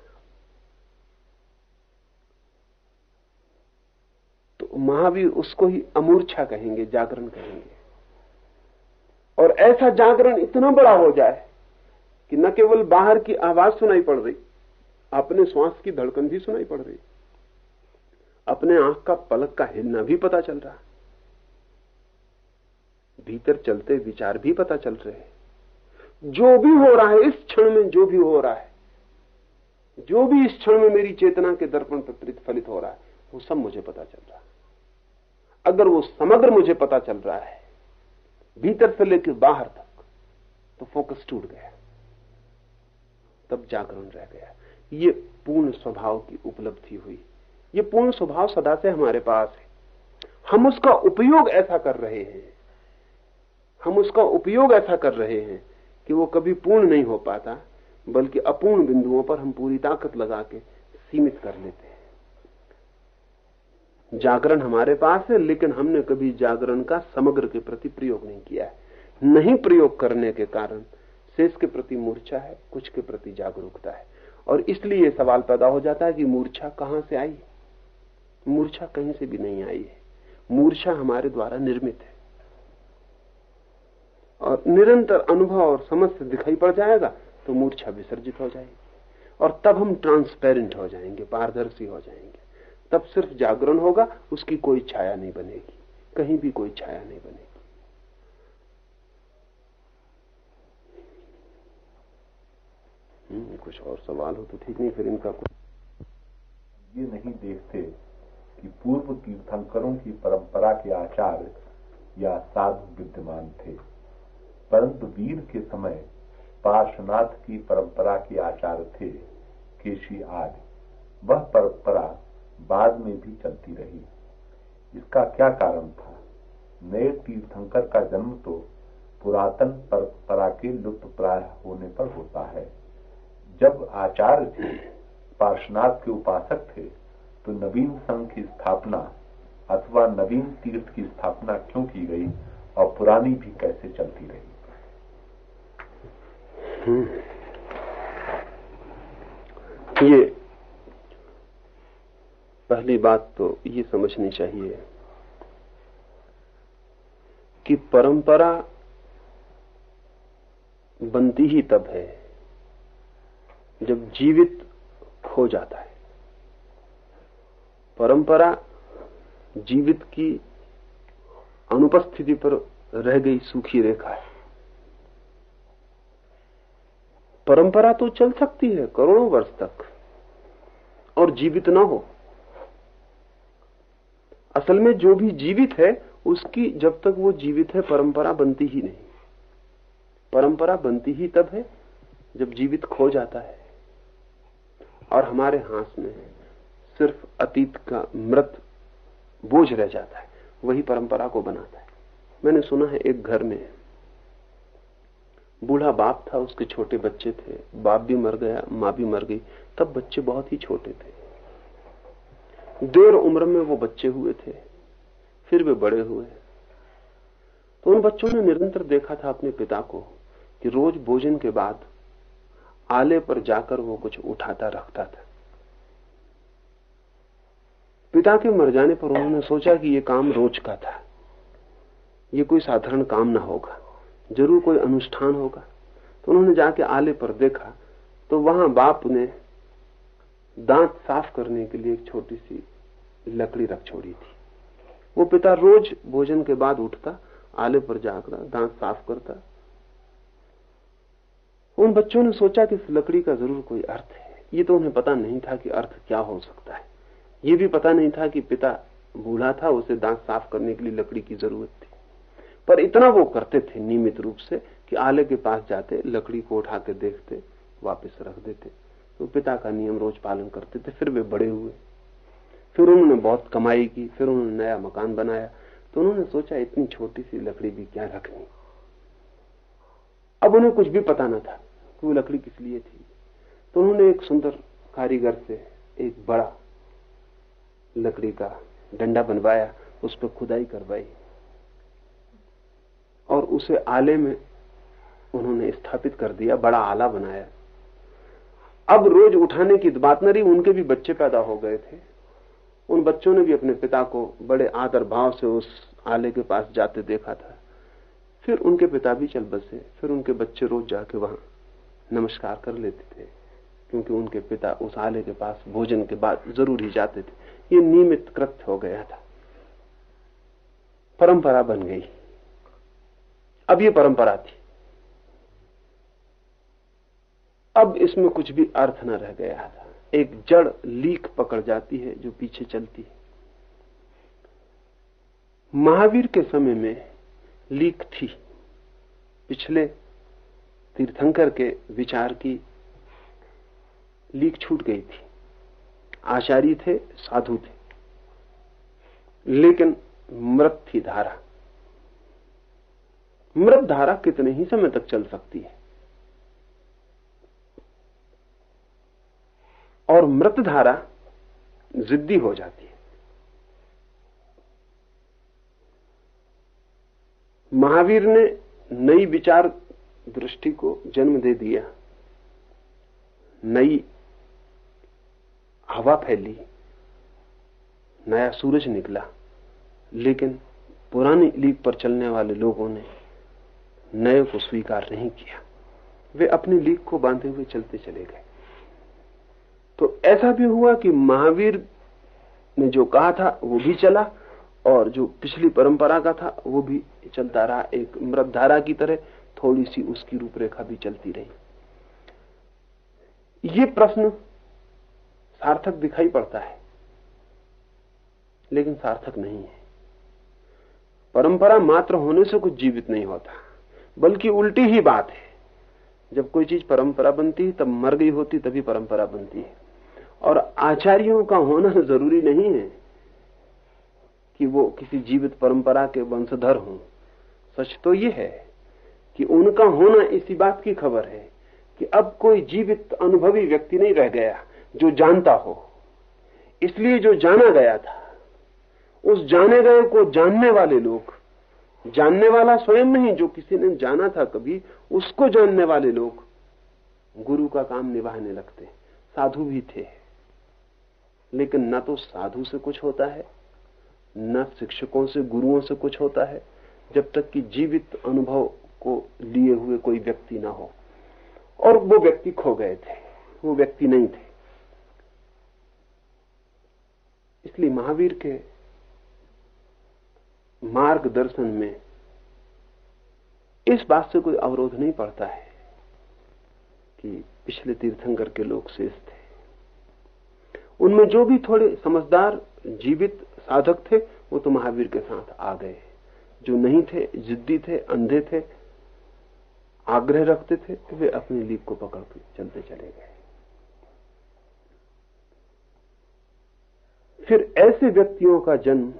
तो महावीर उसको ही अमूर्छा कहेंगे, जागरण कहेंगे। और ऐसा जागरण इतना बड़ा हो जाए कि न केवल बाहर की आवाज़ सुनाई पड़ रही अपने श्वास की धड़कन भी सुनाई पड़ रही। अपने आँख का पलक का हिलना भी पता चल रहा भीतर चलते विचार भी पता चल रहे हैं। जो भी हो रहा है, इस क्षण में जो भी हो रहा है, जो भी इस क्षण में मेरी चेतना के दर्पण पर प्रतिफलित हो रहा है, वो सब मुझे पता चल रहा है। अगर वो समग्र मुझे पता चल रहा है, भीतर से लेकर बाहर तक तो फोकस टूट गया। तब जागरण रह गया। ये पूर्ण स्वभाव की उपलब्धि हुई। ये पूर्ण स्वभाव सदा से हमारे पास है। हम उसका उपयोग ऐसा कर रहे हैं। हम उसका उपयोग ऐसा कर रहे हैं कि वो कभी पूर्ण नहीं हो पाता, बल्कि अपूर्ण बिंदुओं पर हम पूरी ताकत लगा के सीमित कर लेते हैं। जागरण हमारे पास है, लेकिन हमने कभी जागरण का समग्र के प्रति प्रयोग नहीं किया है। नहीं प्रयोग करने के कारण शेष के प्रति मूर्छा है, कुछ के प्रति जागरूकता है। और इसलिए सवाल पैदा हो जाता है कि मूर्छा कहाँ से आई? मूर्छा कहीं से भी नहीं आई है। मूर्छा हमारे द्वारा निर्मित है। और निरंतर अनुभव और समझ से दिखाई पड़ जाएगा तो मूर्छा विसर्जित हो जाएगी। और तब हम ट्रांसपेरेंट हो जाएँगे पारदर्शी हो जाएँगे। तब सिर्फ़ जागरण होगा उसकी कोई छाया नहीं बनेगी। कहीं भी कोई छाया नहीं बनेगी। हम्म, कुछ और सवाल हो तो ठीक नहीं फिर इनका कुछ ये नहीं देखते। कि पूर्व तीर्थंकरों की परंपरा के आचार या साधु विद्यमान थे। परंतु वीर के समय पार्श्वनाथ की परंपरा के आचार थे, केशी आदि। वह परंपरा बाद में भी चलती रही। इसका क्या कारण था? नए तीर्थंकर का जन्म तो पुरातन परंपरा के लुप्त प्राय होने पर होता है। जब आचार्य थे पार्श्वनाथ के उपासक थे तो नवीन संघ की स्थापना अथवा नवीन तीर्थ की स्थापना क्यों की गई और पुरानी भी कैसे चलती रही? ये पहली बात तो ये समझनी चाहिए कि परंपरा बनती ही तब है जब जीवित खो जाता है। परंपरा जीवित की अनुपस्थिति पर रह गई सूखी रेखा है। परंपरा तो चल सकती है करोड़ों वर्ष तक और जीवित ना हो। असल में जो भी जीवित है, उसकी जब तक वो जीवित है, परंपरा बनती ही नहीं। परंपरा बनती ही तब है जब जीवित खो जाता है और हमारे हाथ में सिर्फ़ अतीत का मृत बोझ रह जाता है, वही परंपरा को बनाता है। मैंने सुना है एक घर में बूढ़ा बाप था, उसके छोटे बच्चे थे, बाप भी मर गया, माँ भी मर गई, तब बच्चे बहुत ही छोटे थे। देर उम्र में वो बच्चे हुए थे, फिर वे बड़े हुए। तो उन बच्चों ने निरंतर देखा था अपने पिता को कि रोज भोजन के बाद आले पर जाकर वो कुछ उठाता रखता था। पिता के मर जाने पर उन्होंने सोचा कि ये काम रोज का था। ये कोई साधारण काम ना होगा। ज़रूर कोई अनुष्ठान होगा। तो उन्होंने जाके आले पर देखा तो वहाँ बाप ने दांत साफ़ करने के लिए एक छोटी सी लकड़ी रख छोड़ी थी। वो पिता रोज भोजन के बाद उठता, आले पर जाकर दांत साफ़ करता। उन बच्चों ने सोचा कि इस लकड़ी का ज़रूर कोई अर्थ है। ये तो उन्हें पता नहीं था कि अर्थ क्या हो सकता है। ये भी पता नहीं था कि पिता बूढ़ा था, उसे दांत साफ़ करने के लिए लकड़ी की ज़रूरत थी। पर इतना वो करते थे नियमित रूप से कि आले के पास जाते, लकड़ी को उठा के देखते, वापस रख देते। तो पिता का नियम रोज पालन करते थे, फिर वे बड़े हुए। फिर उन्होंने बहुत कमाई की, फिर उन्होंने नया मकान बनाया। तो उन्होंने सोचा, इतनी छोटी सी लकड़ी भी क्या रखनी? अब उन्हें कुछ भी पता न था कि वो लकड़ी किस लिए थी। तो उन्होंने एक सुंदर कारीगर से एक बड़ा लकड़ी का डंडा बनवाया, उस पर खुदाई करवाई। और उसे आले में उन्होंने स्थापित कर दिया, बड़ा आला बनाया। अब रोज उठाने की बात न रही, उनके भी बच्चे पैदा हो गए थे। उन बच्चों ने भी अपने पिता को बड़े आदर भाव से उस आले के पास जाते देखा था। फिर उनके पिता भी चल बसे, फिर उनके बच्चे रोज जाके वहाँ नमस्कार कर लेते थे, क्योंकि उनके पिता उस आले के पास भोजन के बाद ज़रूर ही जाते थे। ये नियमित कृत्य हो गया था। परंपरा बन गई। अब ये परंपरा थी। अब इसमें कुछ भी अर्थ न रह गया था। एक जड़ लीक पकड़ जाती है जो पीछे चलती है। महावीर के समय में लीक थी। पिछले तीर्थंकर के विचार की लीक छूट गई थी। आचार्य थे, साधु थे। लेकिन मृत थी धारा। मृत धारा कितने ही समय तक चल सकती है? और मृत धारा जिद्दी हो जाती है। महावीर ने नई विचार दृष्टि को जन्म दे दिया, नई हवा फैली, नया सूरज निकला, लेकिन पुरानी लीग पर चलने वाले लोगों ने नए को स्वीकार नहीं किया। वे अपनी लीग को बांधे हुए चलते चले गए। तो ऐसा भी हुआ कि महावीर ने जो कहा था, वो भी चला, और जो पिछली परंपरा का था, वो भी चलता रहा। एक मृतधारा की तरह थोड़ी सी उसकी रूपरेखा भी चलती रही। ये प्रश्न सार्थक दिखाई पड़ता है, लेकिन सार्थक नहीं है। परंपरा मात्र होने से कुछ जीवित नहीं होता, बल्कि उल्टी ही बात है। जब कोई चीज़ परंपरा बनती, तब मर गई होती, तभी परंपरा बनती है। और आचार्यों का होना ज़रूरी नहीं है कि वो किसी जीवित परंपरा के वंशधर हों। सच तो ये है कि उनका होना इसी बात की खबर है कि अब कोई जीवित अनुभवी व्यक्ति नहीं रह गया। जो जानता हो। इसलिए जो जाना गया था, उस जाने गए को जानने वाले लोग, जानने वाला स्वयं नहीं जो किसी ने जाना था कभी, उसको जानने वाले लोग गुरु का काम निभाने लगते। साधु भी थे। लेकिन न तो साधु से कुछ होता है, न शिक्षकों से, गुरुओं से कुछ होता है, जब तक कि जीवित अनुभव को लिए हुए कोई व्यक्ति ना हो। और वो व्यक्ति खो गए थे, वो व्यक्ति नहीं थे। इसलिए महावीर के मार्गदर्शन में इस बात से कोई अवरोध नहीं पड़ता है कि पिछले तीर्थंकर के लोग शेष थे। उनमें जो भी थोड़े समझदार, जीवित साधक थे, वो तो महावीर के साथ आ गए। जो नहीं थे, जिद्दी थे, अंधे थे, आग्रह रखते थे तो वे अपनी लीक को पकड़ के चलते चले गए। फिर ऐसे व्यक्तियों का जन्म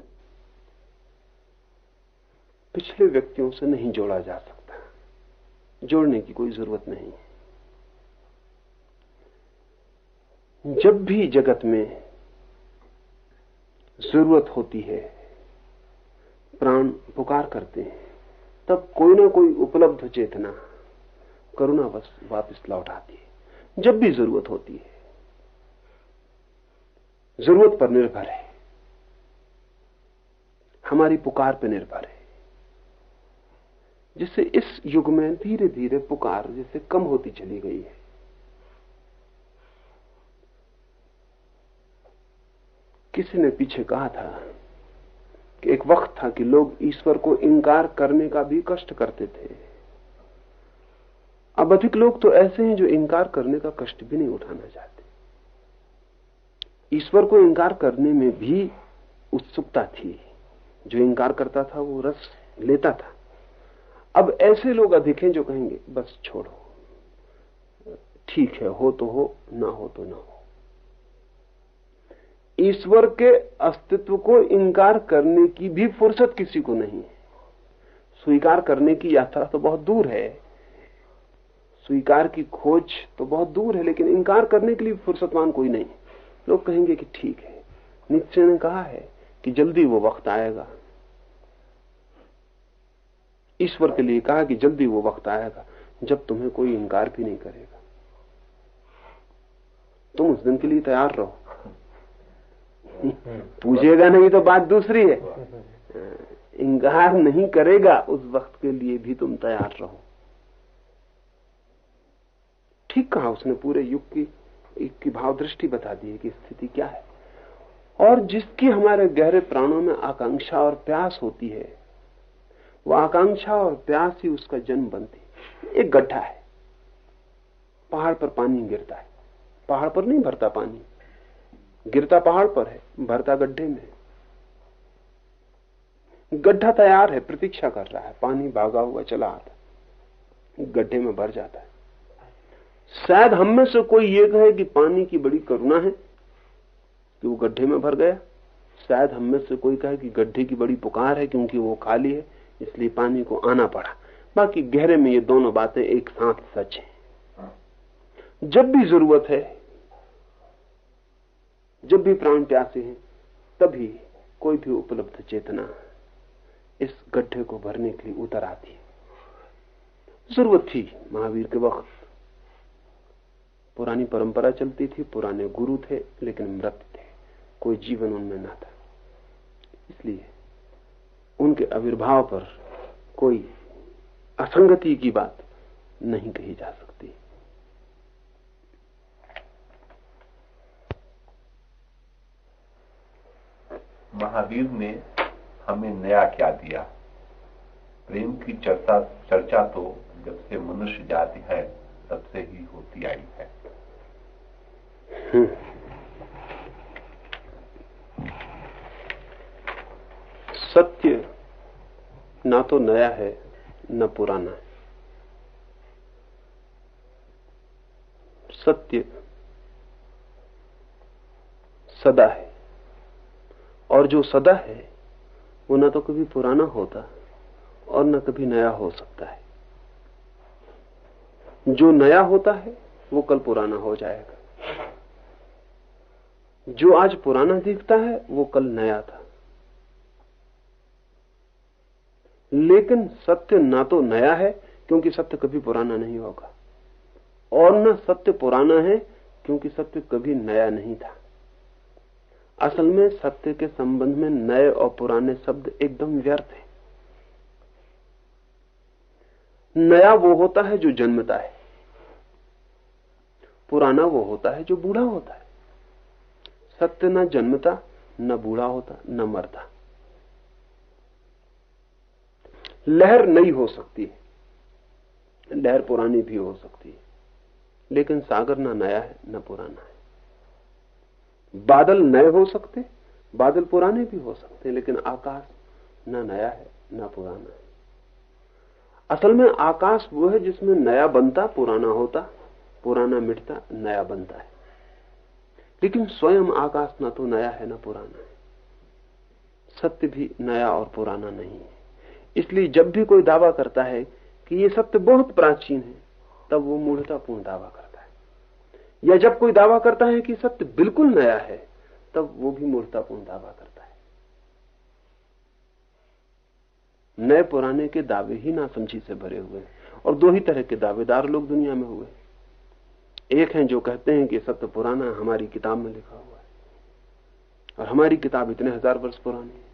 पिछले व्यक्तियों से नहीं जोड़ा जा सकता। जोड़ने की कोई ज़रूरत नहीं जब भी जगत में ज़रूरत होती है, प्राण पुकार करते हैं, तब कोई ना कोई उपलब्ध चेतना करुणा बस वापस लौट आती है। जब भी ज़रूरत होती है ज़रूरत पर निर्भर है। हमारी पुकार पर निर्भर है। जिससे इस युग में धीरे धीरे पुकार जैसे कम होती चली गई है। किसी ने पीछे कहा था कि एक वक्त था कि लोग ईश्वर को इंकार करने का भी कष्ट करते थे। अब अधिक लोग तो ऐसे हैं जो इंकार करने का कष्ट भी नहीं उठाना चाहते। ईश्वर को इंकार करने में भी उत्सुकता थी। जो इंकार करता था, वो रस लेता था। अब ऐसे लोग अधिक हैं जो कहेंगे, बस छोड़ो। ठीक है, हो तो हो, ना हो तो ना हो। ईश्वर के अस्तित्व को इंकार करने की भी फुर्सत किसी को नहीं है। स्वीकार करने की यात्रा तो बहुत दूर है। स्वीकार की खोज तो बहुत दूर है, लेकिन इंकार करने के लिए फुर्सतमान कोई नहीं लोग कहेंगे कि ठीक है। निश्चय ने कहा है कि जल्दी वो वक्त आएगा। ईश्वर के लिए कहा कि जल्दी वो वक्त आएगा, जब तुम्हें कोई इंकार भी नहीं करेगा। तुम उस दिन के लिए तैयार रहो। पूछेगा नहीं तो बात दूसरी है। इंकार नहीं करेगा, उस वक्त के लिए भी तुम तैयार रहो। ठीक कहा उसने पूरे युग की की भाव दृष्टि बता दी है कि स्थिति क्या है। और जिसकी हमारे गहरे प्राणों में आकांक्षा और प्यास होती है, वो आकांक्षा और प्यास ही उसका जन्म बनती एक गड्ढा है। पहाड़ पर पानी गिरता है। पहाड़ पर नहीं भरता पानी। गिरता पहाड़ पर है, भरता गड्ढे में गड्ढा तैयार है, प्रतीक्षा कर रहा है। पानी भागा हुआ, चला आता गड्ढे में भर जाता है। शायद हम में से कोई ये कहे कि पानी की बड़ी करुणा है कि वो गड्ढे में भर गया। शायद हम में से कोई कहे कि गड्ढे की बड़ी पुकार है क्योंकि वो खाली है, इसलिए पानी को आना पड़ा। बाकी गहरे में ये दोनों बातें एक साथ सच है। जब भी ज़रूरत है, जब भी प्राण प्यासे हैं, तभी कोई भी उपलब्ध चेतना इस गड्ढे को भरने के लिए उतर आती है। ज़रूरत थी महावीर के वक्त। पुरानी परंपरा चलती थी, पुराने गुरु थे, लेकिन मृत थे। कोई जीवन उनमें ना था। इसलिए उनके आविर्भाव पर कोई असंगति की बात नहीं कही जा सकती। महावीर ने हमें नया क्या दिया? प्रेम की चर्चा चर्चा तो जब से मनुष्य जाति है, तब से ही होती आई है। सत्य ना तो नया है, न पुराना है। सत्य सदा है। और जो सदा है, वो ना तो कभी पुराना होता और न कभी नया हो सकता है। जो नया होता है, वो कल पुराना हो जाएगा। जो आज पुराना दिखता है, वो कल नया था। लेकिन सत्य ना तो नया है, क्योंकि सत्य कभी पुराना नहीं होगा। और न सत्य पुराना है, क्योंकि सत्य कभी नया नहीं था। असल में सत्य के संबंध में नए और पुराने शब्द एकदम व्यर्थ है। नया वो होता है जो जन्मता है। पुराना वो होता है जो बूढ़ा होता है। सत्य न जन्मता, न बूढ़ा होता, न मरता। लहर नई हो सकती है। लहर पुरानी भी हो सकती है। लेकिन सागर ना नया है, न पुराना है। बादल नए हो सकते बादल पुराने भी हो सकते हैं, लेकिन आकाश न नया है, न पुराना है। असल में आकाश वो है जिसमें नया बनता, पुराना होता, पुराना मिटता, नया बनता है। लेकिन स्वयं आकाश ना तो नया है, ना पुराना है। सत्य भी नया और पुराना नहीं है। इसलिए जब भी कोई दावा करता है कि ये सत्य बहुत प्राचीन है, तब वो मूढ़तापूर्ण दावा करता है। या जब कोई दावा करता है कि सत्य बिल्कुल नया है, तब वो भी मूर्तापूर्ण दावा करता है। नए पुराने के दावे ही ना समझी से भरे हुए हैं और दो ही तरह के दावेदार लोग दुनिया में हुए एक हैं जो कहते हैं कि सत्य पुराना हमारी किताब में लिखा हुआ है। और हमारी किताब इतने हज़ार वर्ष पुरानी है।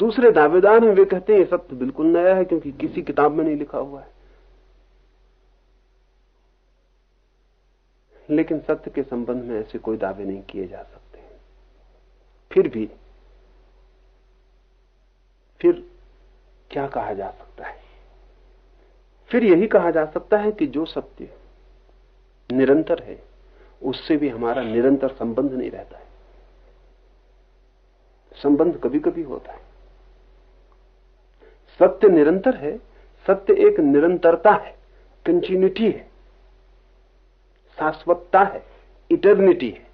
दूसरे दावेदार हैं, वे कहते हैं सत्य बिल्कुल नया है, क्योंकि किसी किताब में नहीं लिखा हुआ है। लेकिन सत्य के संबंध में ऐसे कोई दावे नहीं किए जा सकते फिर भी, फिर क्या कहा जा सकता है? फिर यही कहा जा सकता है कि जो सत्य निरंतर है। उससे भी हमारा निरंतर संबंध नहीं रहता है। संबंध कभी कभी होता है। सत्य निरंतर है, सत्य एक निरंतरता है कंटिन्यूटी है। शाश्वतता है इटर्निटी है।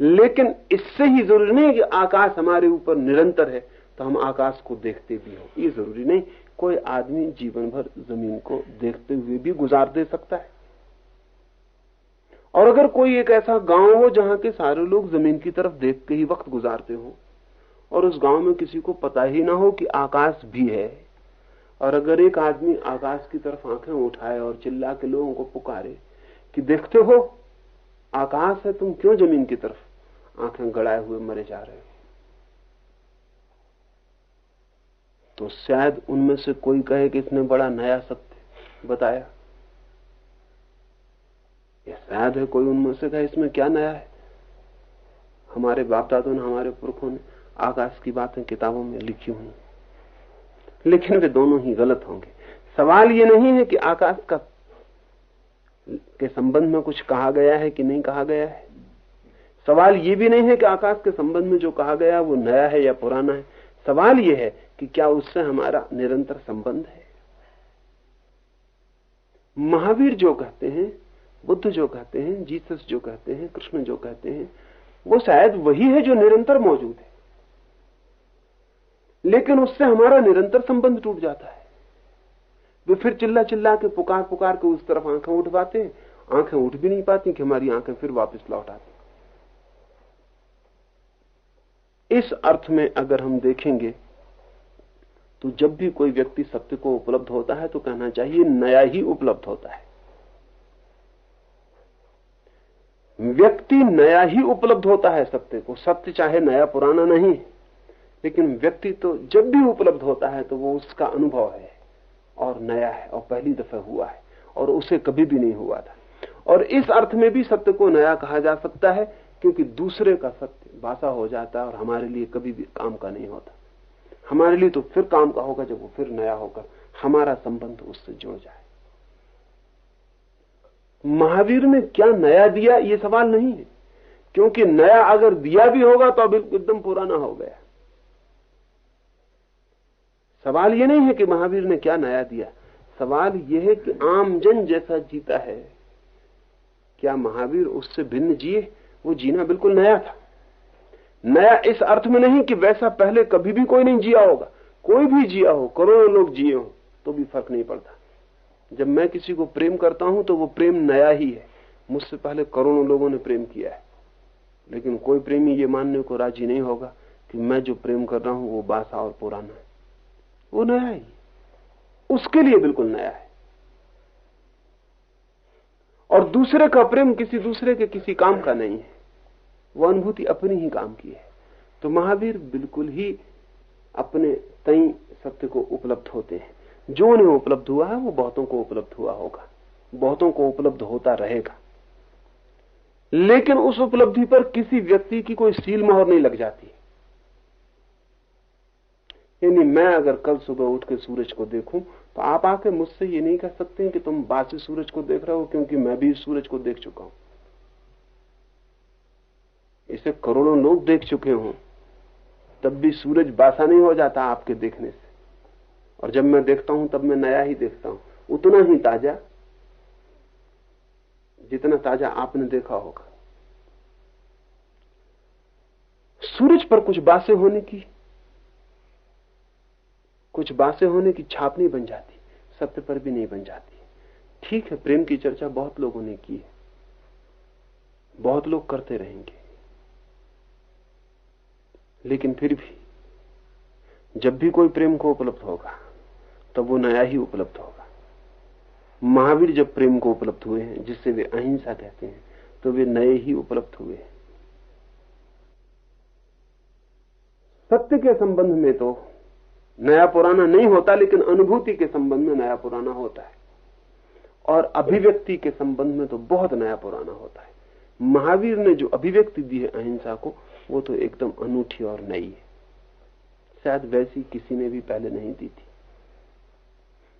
लेकिन इससे ही ज़रूरी नहीं कि आकाश हमारे ऊपर निरंतर है तो हम आकाश को देखते भी हो। ये ज़रूरी नहीं, कोई आदमी जीवन भर ज़मीन को देखते हुए भी गुजार दे सकता है। और अगर कोई एक ऐसा गाँव हो जहाँ के सारे लोग ज़मीन की तरफ़ देख के ही वक्त गुजारते हो, और उस गाँव में किसी को पता ही ना हो कि आकाश भी है, और अगर एक आदमी आकाश की तरफ़ आँखें उठाए और चिल्ला के लोगों को पुकारे कि देखते हो, आकाश है, तुम क्यों ज़मीन की तरफ़ आँखें गड़ाए हुए मरे जा रहे हो? तो शायद उनमें से कोई कहे कि इसने बड़ा नया सत्य बताया। शायद है कोई उनमें से कहे, इसमें क्या नया है? हमारे बाप दादों ने, हमारे पुरखों ने आकाश की बातें किताबों में लिखी हुई लेकिन वे दोनों ही गलत होंगे। सवाल ये नहीं है कि आकाश का, के संबंध में कुछ कहा गया है कि नहीं कहा गया है। सवाल ये भी नहीं है कि आकाश के संबंध में जो कहा गया वो नया है या पुराना है। सवाल ये है कि क्या उससे हमारा निरंतर संबंध है? महावीर जो कहते हैं बुद्ध जो कहते हैं, जीसस जो कहते हैं, कृष्ण जो कहते हैं, वो शायद वही है जो निरंतर मौजूद है। लेकिन उससे हमारा निरंतर संबंध टूट जाता है। वे फिर चिल्ला चिल्ला के पुकार पुकार के उस तरफ़ आँखें उठवाते हैं। आँखें उठ भी नहीं पाती कि हमारी आँखें फिर वापस लौट आती। इस अर्थ में अगर हम देखेंगे तो जब भी कोई व्यक्ति सत्य को उपलब्ध होता है तो कहना चाहिए, नया ही उपलब्ध होता है। व्यक्ति नया ही उपलब्ध होता है सत्य को। सत्य चाहे नया पुराना नहीं लेकिन व्यक्ति तो जब भी उपलब्ध होता है तो वो उसका अनुभव है और नया है और पहली दफ़ा हुआ है और उसे कभी भी नहीं हुआ था। और इस अर्थ में भी सत्य को नया कहा जा सकता है, क्योंकि दूसरे का सत्य बासा हो जाता है और हमारे लिए कभी भी काम का नहीं होता। हमारे लिए तो फिर काम का होगा जब वो फिर नया होगा। हमारा संबंध उससे जुड़ जाए। महावीर ने क्या नया दिया, ये सवाल नहीं है। क्योंकि नया अगर दिया भी होगा तो अब एकदम पुराना हो गया। सवाल ये नहीं है कि महावीर ने क्या नया दिया। सवाल यह है कि आम जन जैसा जीता है। क्या महावीर उससे भिन्न जिए? वो जीना बिल्कुल नया था। नया इस अर्थ में नहीं कि वैसा पहले कभी भी कोई नहीं जिया होगा। कोई भी जिया हो, करोड़ों लोग जिए हो तो भी फ़र्क नहीं पड़ता। जब मैं किसी को प्रेम करता हूँ तो वो प्रेम नया ही है। मुझसे पहले करोड़ों लोगों ने प्रेम किया है। लेकिन कोई प्रेमी ये मानने को राज़ी नहीं होगा कि मैं जो प्रेम कर रहा हूँ, वो बासा और पुराना है। वो नया ही। उसके लिए बिल्कुल नया है। और दूसरे का प्रेम किसी दूसरे के किसी काम का नहीं है। वो अनुभूति अपनी ही काम की है। तो महावीर बिल्कुल ही अपने तई सत्य को उपलब्ध होते हैं। जो उन्हें उपलब्ध हुआ है, वो बहुतों को उपलब्ध हुआ होगा। बहुतों को उपलब्ध होता रहेगा। लेकिन उस उपलब्धि पर किसी व्यक्ति की कोई सील मोहर नहीं लग जाती। यानी मैं अगर कल सुबह उठ के सूरज को देखूँ तो आप आके मुझसे ये नहीं कह सकते कि तुम बासी सूरज को देख रहे हो, क्योंकि मैं भी सूरज को देख चुका हूँ। इसे करोड़ों लोग देख चुके हों, तब भी सूरज बासा नहीं हो जाता आपके देखने से। और जब मैं देखता हूँ, तब मैं नया ही देखता हूँ। उतना ही ताज़ा, जितना ताज़ा आपने देखा होगा। सूरज पर कुछ बासे होने की, कुछ बासे होने की छाप नहीं बन जाती, सत्य पर भी नहीं बन जाती। ठीक है, प्रेम की चर्चा बहुत लोगों ने की है। बहुत लोग करते रहेंगे। लेकिन फिर भी, जब भी कोई प्रेम को उपलब्ध होगा तब वो नया ही उपलब्ध होगा। महावीर जब प्रेम को उपलब्ध हुए हैं जिससे वे अहिंसा कहते हैं तो वे नए ही उपलब्ध हुए हैं। सत्य के संबंध में तो नया पुराना नहीं होता, लेकिन अनुभूति के संबंध में नया पुराना होता है। और अभिव्यक्ति के संबंध में तो बहुत नया पुराना होता है। महावीर ने जो अभिव्यक्ति दी है अहिंसा को, वो तो एकदम अनूठी और नई है। शायद वैसी किसी ने भी पहले नहीं दी थी।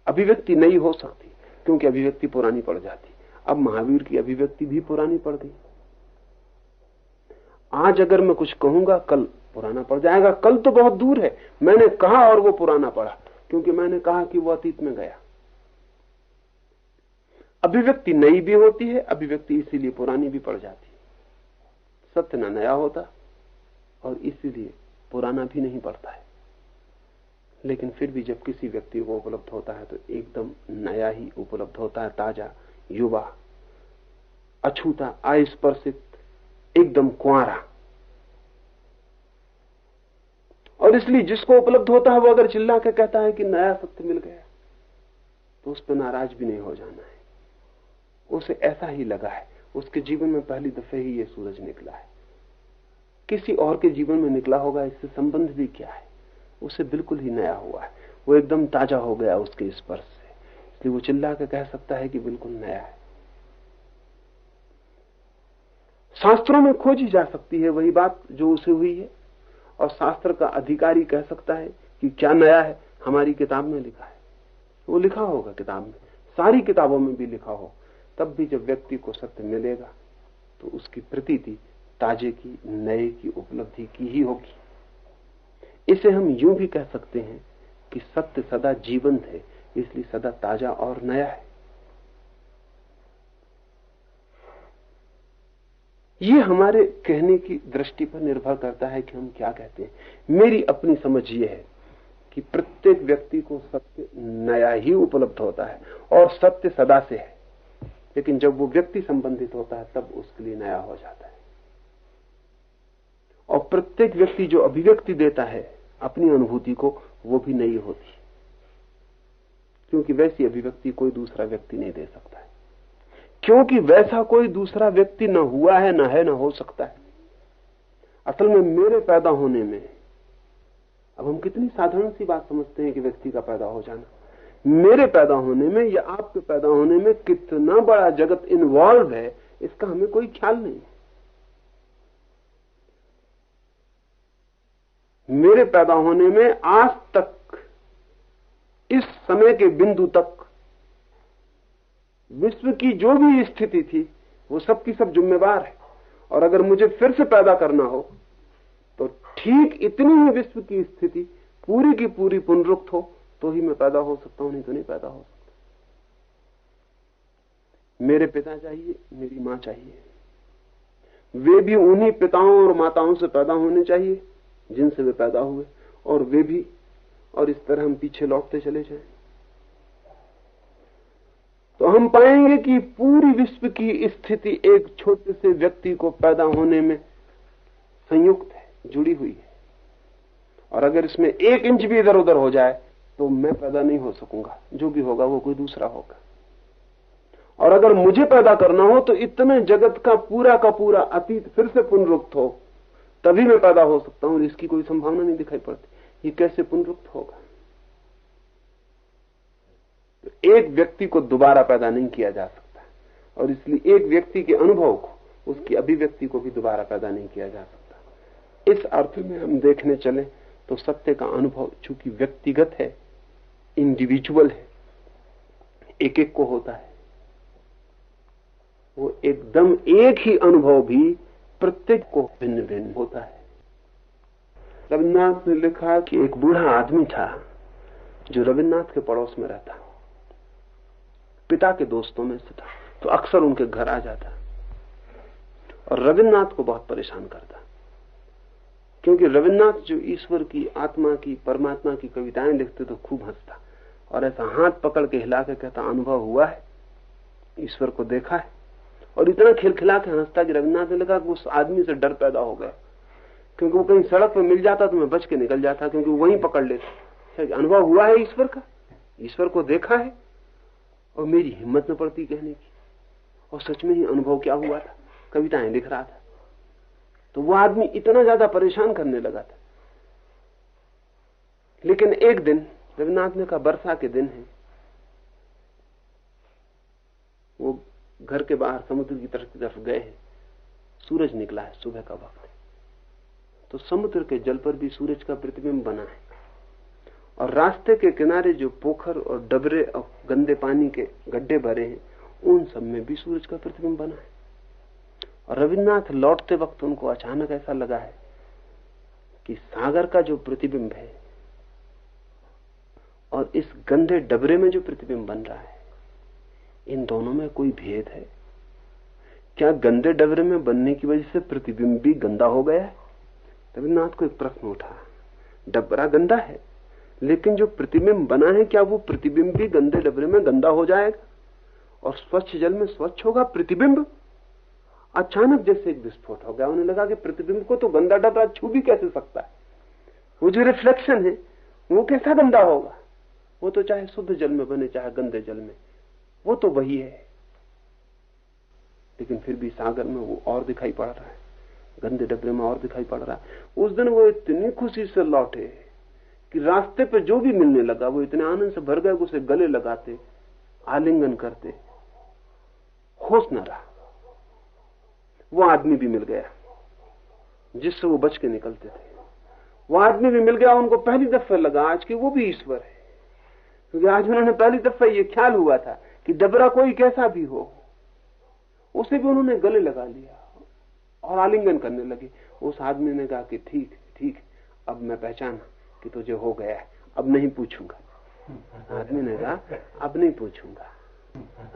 अभिव्यक्ति नई हो सकती, क्योंकि अभिव्यक्ति पुरानी पड़ जाती। अब महावीर की अभिव्यक्ति भी पुरानी पड़ गई। आज अगर मैं कुछ कहूँगा, कल पुराना पड़ जाएगा। कल तो बहुत दूर है। मैंने कहा और वो पुराना पड़ा, क्योंकि मैंने कहा कि वो अतीत में गया। अभिव्यक्ति नई भी होती है, अभिव्यक्ति इसीलिए पुरानी भी पड़ जाती। है सत्य न नया होता, और इसीलिए पुराना भी नहीं पड़ता है। लेकिन फिर भी जब किसी व्यक्ति को उपलब्ध होता है तो एकदम नया ही उपलब्ध होता है, ताज़ा, युवा, अछूता, अस्पर्शित, एकदम कुआरा और इसलिए जिसको उपलब्ध होता है वो अगर चिल्ला के कहता है कि नया सत्य मिल गया तो उस पर नाराज़ भी नहीं हो जाना है। उसे ऐसा ही लगा है। उसके जीवन में पहली दफे ही ये सूरज निकला है। किसी और के जीवन में निकला होगा, इससे संबंध भी क्या है? उसे बिल्कुल ही नया हुआ है। वो एकदम ताज़ा हो गया उसके स्पर्श से। इसलिए वो चिल्ला के कह सकता है कि बिल्कुल नया है। शास्त्रों में खोजी जा सकती है वही बात जो उसे हुई है। और शास्त्र का अधिकारी कह सकता है कि क्या नया है, हमारी किताब में लिखा है। वो लिखा होगा किताब में। सारी किताबों में भी लिखा हो। तब भी जब व्यक्ति को सत्य मिलेगा तो उसकी प्रतीति ताजे की, नए की, उपलब्धि की ही होगी। इसे हम यूँ भी कह सकते हैं कि सत्य सदा जीवंत है, इसलिए सदा ताज़ा और नया है। ये हमारे कहने की दृष्टि पर निर्भर करता है कि हम क्या कहते हैं। मेरी अपनी समझ ये है कि प्रत्येक व्यक्ति को सत्य नया ही उपलब्ध होता है और सत्य सदा से है। लेकिन जब वो व्यक्ति संबंधित होता है, तब उसके लिए नया हो जाता है। और प्रत्येक व्यक्ति जो अभिव्यक्ति देता है अपनी अनुभूति को, वो भी नहीं होती। क्योंकि वैसी अभिव्यक्ति कोई दूसरा व्यक्ति नहीं दे सकता है। क्योंकि वैसा कोई दूसरा व्यक्ति न हुआ है, न है, न हो सकता है। असल में मेरे पैदा होने में, अब हम कितनी साधारण सी बात समझते हैं कि व्यक्ति का पैदा हो जाना। मेरे पैदा होने में या आपके पैदा होने में कितना बड़ा जगत इन्वॉल्व है, इसका हमें कोई ख्याल नहीं मेरे पैदा होने में आज तक, इस समय के बिंदु तक, विश्व की जो भी स्थिति थी, वो सब की सब जिम्मेवार है। और अगर मुझे फिर से पैदा करना हो तो ठीक इतनी ही विश्व की स्थिति, पूरी की पूरी पुनरुक्त हो तो ही मैं पैदा हो सकता हूँ, नहीं तो नहीं पैदा हो सकता। मेरे पिता चाहिए, मेरी माँ चाहिए। वे भी उन्हीं पिताओं और माताओं से पैदा होने चाहिए। जिनसे वे पैदा हुए और वे भी और इस तरह हम पीछे लौटते चले जाएँ। तो हम पाएँगे कि पूरी विश्व की स्थिति एक छोटे से व्यक्ति को पैदा होने में संयुक्त है, जुड़ी हुई है। और अगर इसमें एक इंच भी इधर उधर हो जाए तो मैं पैदा नहीं हो सकूँगा। जो भी होगा, वो कोई दूसरा होगा। और अगर मुझे पैदा करना हो तो इतने जगत का पूरा का पूरा अतीत फिर से पुनरुक्त हो तभी मैं पैदा हो सकता हूँ और इसकी कोई संभावना नहीं दिखाई पड़ती। ये कैसे पुनरुक्त होगा? तो एक व्यक्ति को दोबारा पैदा नहीं किया जा सकता और इसलिए एक व्यक्ति के अनुभव को, उसकी अभिव्यक्ति को भी दोबारा पैदा नहीं किया जा सकता। इस अर्थ में हम देखने चले तो सत्य का अनुभव चूँकि व्यक्तिगत है इंडिविजुअल है एक एक को होता है। वो एकदम एक ही अनुभव भी प्रत्येक को भिन्न भिन्न होता है। रविन्द्रनाथ ने लिखा कि एक बूढ़ा आदमी था जो रविन्द्रनाथ के पड़ोस में रहता। पिता के दोस्तों में से था। तो अक्सर उनके घर आ जाता। और रविन्द्रनाथ को बहुत परेशान करता। क्योंकि रविन्द्रनाथ जो ईश्वर की आत्मा की, परमात्मा की कविताएँ लिखते तो खूब हंसता। और ऐसा हाथ पकड़ के हिला के कहता, अनुभव हुआ है? ईश्वर को देखा है? और इतना खिलखिला के हंसता कि रविन्द्रनाथ ने लगा कि उस आदमी से डर पैदा हो गया। क्योंकि वो कहीं सड़क पर मिल जाता तो मैं बच के निकल जाता, क्योंकि वहीं पकड़ लेता। अनुभव हुआ है ईश्वर का? ईश्वर को देखा है? और मेरी हिम्मत न पड़ती कहने की। और सच में ही अनुभव क्या हुआ था? कविताएँ लिख रहा था। तो वो आदमी इतना ज़्यादा परेशान करने लगा था। लेकिन एक दिन रविनाथ ने कहा वर्षा के दिन है। वो घर के बाहर समुद्र की तरफ़ की तरफ़ गए हैं। सूरज निकला है, सुबह का वक्त है। तो समुद्र के जल पर भी सूरज का प्रतिबिंब बना है। और रास्ते के किनारे जो पोखर और डबरे और गंदे पानी के गड्ढे भरे हैं, उन सब में भी सूरज का प्रतिबिंब बना है। और रविन्द्रनाथ लौटते वक्त उनको अचानक ऐसा लगा है कि सागर का जो प्रतिबिंब है और इस गंदे डबरे में जो प्रतिबिंब बन रहा है इन दोनों में कोई भेद है? क्या गंदे डबरे में बनने की वजह से प्रतिबिंब भी गंदा हो गया है? रविन्द्रनाथ को एक प्रश्न उठा। डबरा गंदा है, लेकिन जो प्रतिबिंब बना है, क्या वो प्रतिबिंब भी गंदे डबरे में गंदा हो जाएगा? और स्वच्छ जल में स्वच्छ होगा प्रतिबिंब? अचानक जैसे एक विस्फोट हो गया, उन्हें लगा कि प्रतिबिंब को तो गंदा डबरा छू भी कैसे सकता है? वो जो रिफ्लेक्शन है, वो कैसा गंदा होगा? वो तो चाहे शुद्ध जल में बने, चाहे गंदे जल में। वो तो वही है। लेकिन फिर भी सागर में वो और दिखाई पड़ रहा है। गंदे डबरे में और दिखाई पड़ रहा है। उस दिन वो इतनी खुशी से लौटे कि रास्ते पे जो भी मिलने लगा, वो इतने आनंद से भर गए उसे गले लगाते, आलिंगन करते। होश न रहा। वो आदमी भी मिल गया, जिससे वो बच के निकलते थे। वो आदमी भी मिल गया, उनको पहली दफे लगा आज कि वो भी ईश्वर है। क्योंकि आज उन्होंने पहली दफ़ा ये ख्याल हुआ था कि डबरा कोई कैसा भी हो, उसे भी उन्होंने गले लगा लिया और आलिंगन करने लगे। उस आदमी ने कहा कि ठीक ठीक, अब मैं पहचाना कि तुझे हो गया है, अब नहीं पूछूँगा। आदमी ने कहा, अब नहीं पूछूँगा।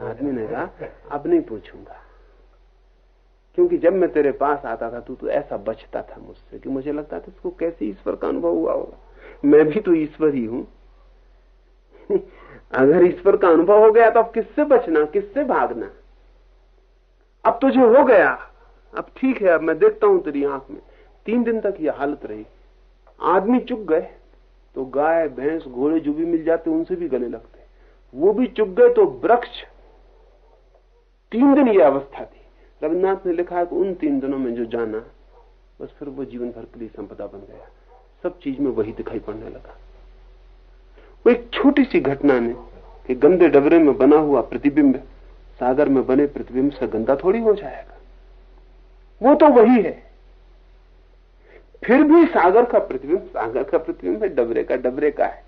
आदमी ने कहा, अब नहीं पूछूँगा। क्योंकि जब मैं तेरे पास आता था, तू तो ऐसा बचता था मुझसे कि मुझे लगता था इसको कैसे ईश्वर का अनुभव हुआ होगा। मैं भी तो ईश्वर ही हूँ। अगर ईश्वर का अनुभव हो गया तो अब किससे बचना, किससे भागना? अब तुझे हो गया, अब ठीक है, अब मैं देखता हूँ तेरी आँख में। तीन दिन तक यह हालत रही। आदमी चुक गए तो गाय, भैंस, घोड़े जो भी मिल जाते उनसे भी गले लगते। वो भी चुक गए तो वृक्ष। तीन दिन यह अवस्था थी। रविन्द्रनाथ ने लिखा है कि उन तीन दिनों में जो जाना, बस फिर वो जीवन भर के लिए संपदा बन गया। सब चीज़ में वही दिखाई पड़ने लगा। वो एक छोटी सी घटना ने कि गंदे डबरे में बना हुआ प्रतिबिंब, सागर में बने प्रतिबिंब से गंदा थोड़ी हो जाएगा। वो तो वही है। फिर भी सागर का प्रतिबिंब, सागर का प्रतिबिंब है, डबरे का डबरे का है।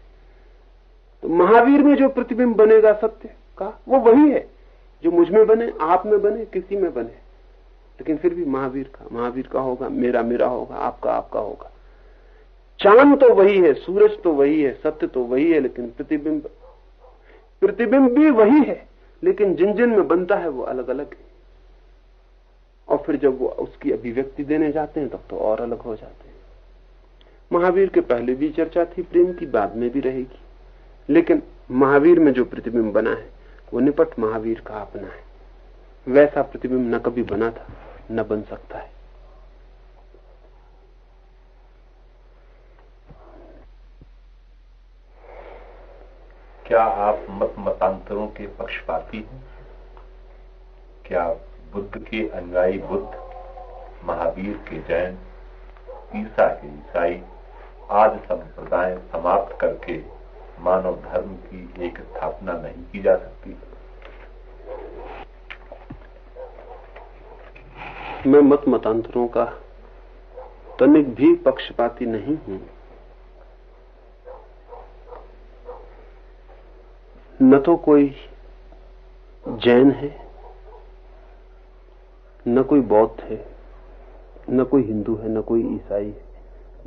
तो महावीर में जो प्रतिबिंब बनेगा सत्य का, वो वही है। जो मुझमें बने, आप में बने, किसी में बने। लेकिन फिर भी महावीर का महावीर का होगा, मेरा मेरा होगा, आपका आपका होगा। चाँद तो वही है, सूरज तो वही है, सत्य तो वही है, लेकिन प्रतिबिंब। प्रतिबिंब भी वही है, लेकिन जिन जिन में बनता है वो अलग अलग है। और फिर जब वो उसकी अभिव्यक्ति देने जाते हैं, तब तो और अलग हो जाते हैं। महावीर के पहले भी चर्चा थी, प्रेम की बाद में भी रहेगी। लेकिन महावीर में जो प्रतिबिंब बना है, वो निपट महावीर का अपना है। वैसा प्रतिबिंब न कभी बना था, न बन सकता है। क्या आप मत मतांतरों के पक्षपाती हैं? क्या बुद्ध के अनुयायी बुद्ध, महावीर के जैन, ईसा के ईसाई आज संप्रदाय समाप्त करके मानव धर्म की एक स्थापना नहीं की जा सकती? मैं मत मतांतरों का तनिक भी पक्षपाती नहीं हूँ। न तो कोई जैन है, न कोई बौद्ध है, न कोई हिंदू है, न कोई ईसाई है,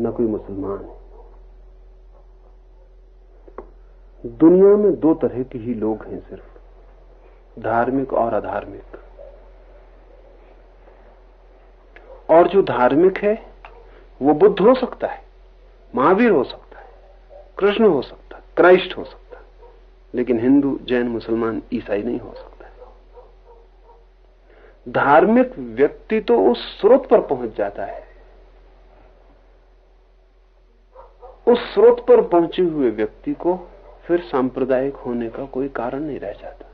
न कोई मुसलमान है। दुनिया में दो तरह के ही लोग हैं सिर्फ़, धार्मिक और अधार्मिक। और जो धार्मिक है, वो बुद्ध हो सकता है, महावीर हो सकता है, कृष्ण हो सकता है, क्राइस्ट हो सकता है। लेकिन हिंदू, जैन, मुसलमान ईसाई नहीं हो सकता। धार्मिक व्यक्ति तो उस स्रोत पर पहुँच जाता है। उस स्रोत पर पहुँचे हुए व्यक्ति को फिर सांप्रदायिक होने का कोई कारण नहीं रह जाता।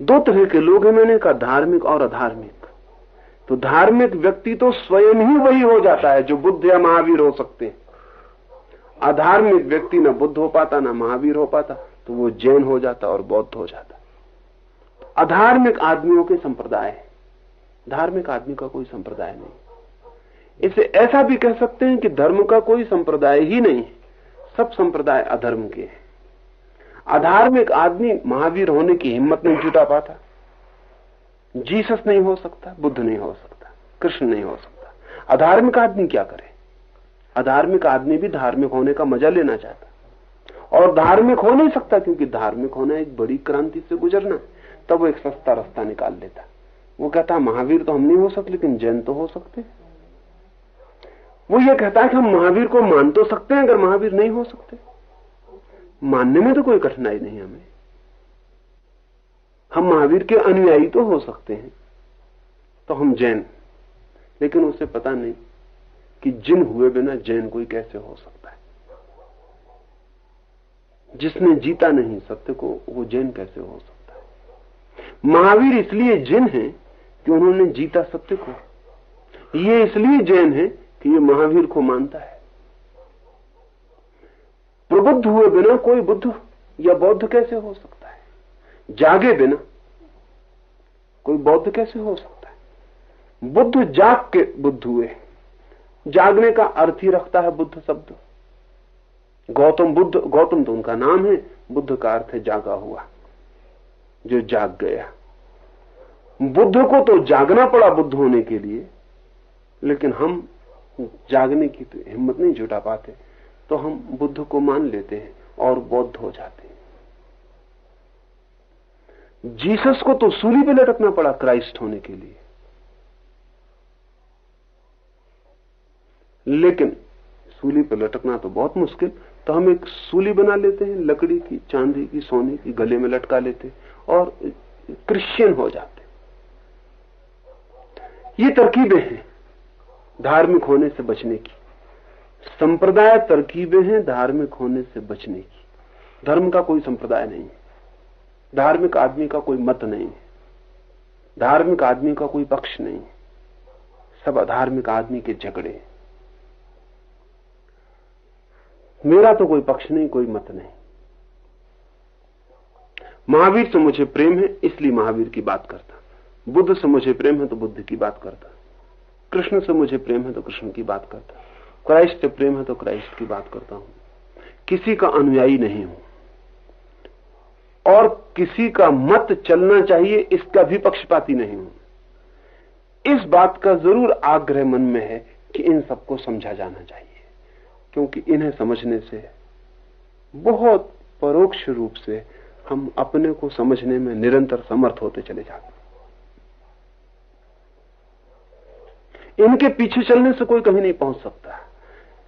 दो तरह के लोग हैं, मैंने कहा धार्मिक और अधार्मिक। तो धार्मिक व्यक्ति तो स्वयं ही वही हो जाता है जो बुद्ध या महावीर हो सकते हैं। अधार्मिक व्यक्ति न बुद्ध हो पाता, ना महावीर हो पाता तो वो जैन हो जाता और बौद्ध हो जाता। अधार्मिक आदमियों के संप्रदाय धार्मिक आदमी का कोई संप्रदाय नहीं। इसे ऐसा भी कह सकते हैं कि धर्म का कोई संप्रदाय ही नहीं सब संप्रदाय अधर्म के हैं। अधार्मिक आदमी महावीर होने की हिम्मत नहीं जुटा पाता। जीसस नहीं हो सकता, बुद्ध नहीं हो सकता, कृष्ण नहीं हो सकता। अधार्मिक आदमी क्या करे? अधार्मिक आदमी भी धार्मिक होने का मज़ा लेना चाहता और धार्मिक हो नहीं सकता क्योंकि धार्मिक होना एक बड़ी क्रांति से गुजरना है। तब वो एक सस्ता रास्ता निकाल लेता। वो कहता, महावीर तो हम नहीं हो सकते, लेकिन जैन तो हो सकते वो ये कहता है कि हम महावीर को मान तो सकते हैं, अगर महावीर नहीं हो सकते। मानने में तो कोई कठिनाई नहीं हमें। हम महावीर के अनुयायी तो हो सकते हैं। तो हम जैन। लेकिन उसे पता नहीं कि जिन हुए बिना जैन कोई कैसे हो सकता है? जिसने जीता नहीं सत्य को, वो जैन कैसे हो सकता है? महावीर इसलिए जिन है कि उन्होंने जीता सत्य को। ये इसलिए जैन है कि ये महावीर को मानता है। प्रबुद्ध हुए बिना कोई बुद्ध या बौद्ध कैसे हो सकता है? जागे बिना कोई बौद्ध कैसे हो सकता है? बुद्ध जाग के बुद्ध हुए जागने का अर्थ ही रखता है बुद्ध शब्द। गौतम बुद्ध, गौतम तो उनका नाम है, बुद्ध का अर्थ है जागा हुआ, जो जाग गया। बुद्ध को तो जागना पड़ा बुद्ध होने के लिए, लेकिन हम जागने की तो हिम्मत नहीं जुटा पाते तो हम बुद्ध को मान लेते हैं और बौद्ध हो जाते हैं। जीसस को तो सूली पे लटकना पड़ा क्राइस्ट होने के लिए। लेकिन सूली पर लटकना तो बहुत मुश्किल। तो हम एक सूली बना लेते हैं, लकड़ी की, चांदी की, सोने की, गले में लटका लेते और क्रिश्चियन हो जाते ये तरकीबें हैं धार्मिक होने से बचने की। संप्रदाय तरकीबें हैं धार्मिक होने से बचने की। धर्म का कोई संप्रदाय नहीं है। धार्मिक आदमी का कोई मत नहीं है। धार्मिक आदमी का कोई पक्ष नहीं है। सब अधार्मिक आदमी के झगड़े मेरा तो कोई पक्ष नहीं, कोई मत नहीं। महावीर से मुझे प्रेम है, इसलिए महावीर की बात करता। बुद्ध से मुझे प्रेम है तो बुद्ध की बात करता। कृष्ण से मुझे प्रेम है तो कृष्ण की बात करता। क्राइस्ट से प्रेम है तो क्राइस्ट की बात करता हूँ। किसी का अनुयायी नहीं हूँ। और किसी का मत चलना चाहिए, इसका भी पक्षपाती नहीं हूँ। इस बात का ज़रूर आग्रह मन में है कि इन सबको समझा जाना चाहिए। क्योंकि इन्हें समझने से, बहुत परोक्ष रूप से हम अपने को समझने में निरंतर समर्थ होते चले जाते इनके पीछे चलने से कोई कहीं नहीं पहुँच सकता।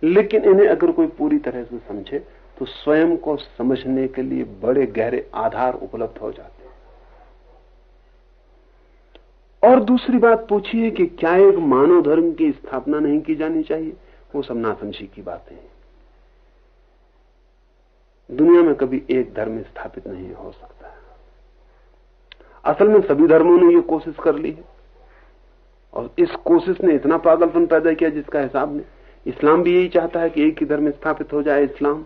लेकिन इन्हें अगर कोई पूरी तरह से समझे तो स्वयं को समझने के लिए बड़े गहरे आधार उपलब्ध हो जाते हैं। और दूसरी बात पूछिए कि क्या एक मानव धर्म की स्थापना नहीं की जानी चाहिए? वो सब नासमझी की बातें हैं। दुनिया में कभी एक धर्म स्थापित नहीं हो सकता। असल में सभी धर्मों ने यह कोशिश कर ली है। और इस कोशिश ने इतना पागलपन पैदा किया जिसका हिसाब नहीं। इस्लाम भी यही चाहता है कि एक ही धर्म स्थापित हो जाए इस्लाम।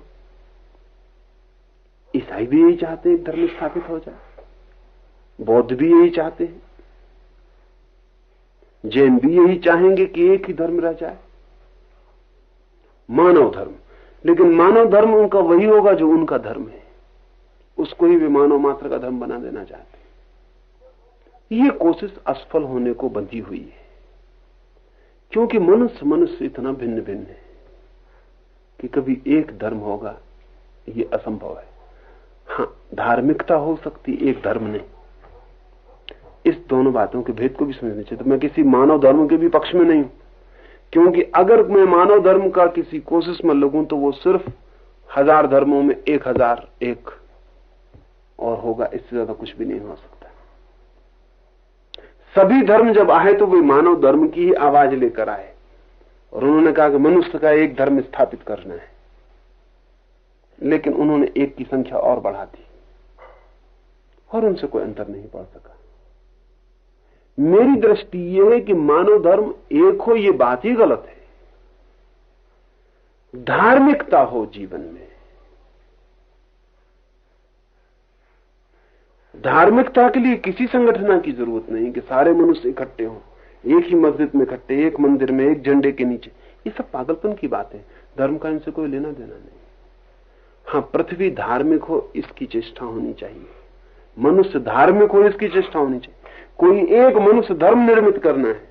ईसाई भी यही चाहते हैं धर्म स्थापित हो जाए। बौद्ध भी यही चाहते हैं। जैन भी यही चाहेंगे कि एक ही धर्म रह जाए। मानव धर्म। लेकिन मानव धर्म उनका वही होगा जो उनका धर्म है। उसको ही वे मानव मात्र का धर्म बना देना चाहते ये कोशिश असफल होने को बंधी हुई है। क्योंकि मनुष्य मनुष्य इतना भिन्न भिन्न है कि कभी एक धर्म होगा, ये असंभव है। हाँ धार्मिकता हो सकती, एक धर्म नहीं। इस दोनों बातों के भेद को भी समझना चाहिए। तो मैं किसी मानव धर्म के भी पक्ष में नहीं हूँ। क्योंकि अगर मैं मानव धर्म का किसी कोशिश में लगूं तो वो सिर्फ़ हज़ार धर्मों में एक हज़ार एक और होगा, इससे ज़्यादा कुछ भी नहीं हो सकता। सभी धर्म जब आए तो वे मानव धर्म की ही आवाज़ लेकर आए। और उन्होंने कहा कि मनुष्य का एक धर्म स्थापित करना है। लेकिन उन्होंने एक की संख्या और बढ़ा दी। और उनसे कोई अंतर नहीं पड़ सका। मेरी दृष्टि यह है कि मानव धर्म एक हो यह बात ही गलत है। धार्मिकता हो जीवन में। धार्मिकता के लिए किसी संगठना की ज़रूरत नहीं कि सारे मनुष्य इकट्ठे हों। एक ही मस्जिद में इकट्ठे, एक मंदिर में, एक झंडे के नीचे। ये सब पागलपन की बात है। धर्म का इनसे कोई लेना देना नहीं। हाँ पृथ्वी धार्मिक हो, इसकी चेष्टा होनी चाहिए। मनुष्य धार्मिक हो, इसकी चेष्टा होनी चाहिए। कोई एक मनुष्य धर्म निर्मित करना है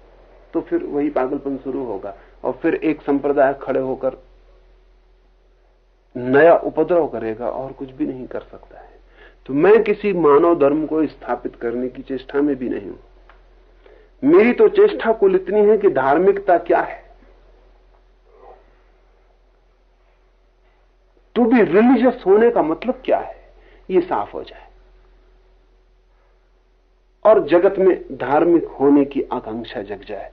तो फिर वही पागलपन शुरू होगा और फिर एक संप्रदाय खड़े होकर नया उपद्रव करेगा और कुछ भी नहीं कर सकता है। तो मैं किसी मानव धर्म को स्थापित करने की चेष्टा में भी नहीं हूँ। मेरी तो चेष्टा कुल इतनी है कि धार्मिकता क्या है? टू बी रिलीजियस होने का मतलब क्या है? ये साफ़ हो जाए। और जगत में धार्मिक होने की आकांक्षा जग जाए।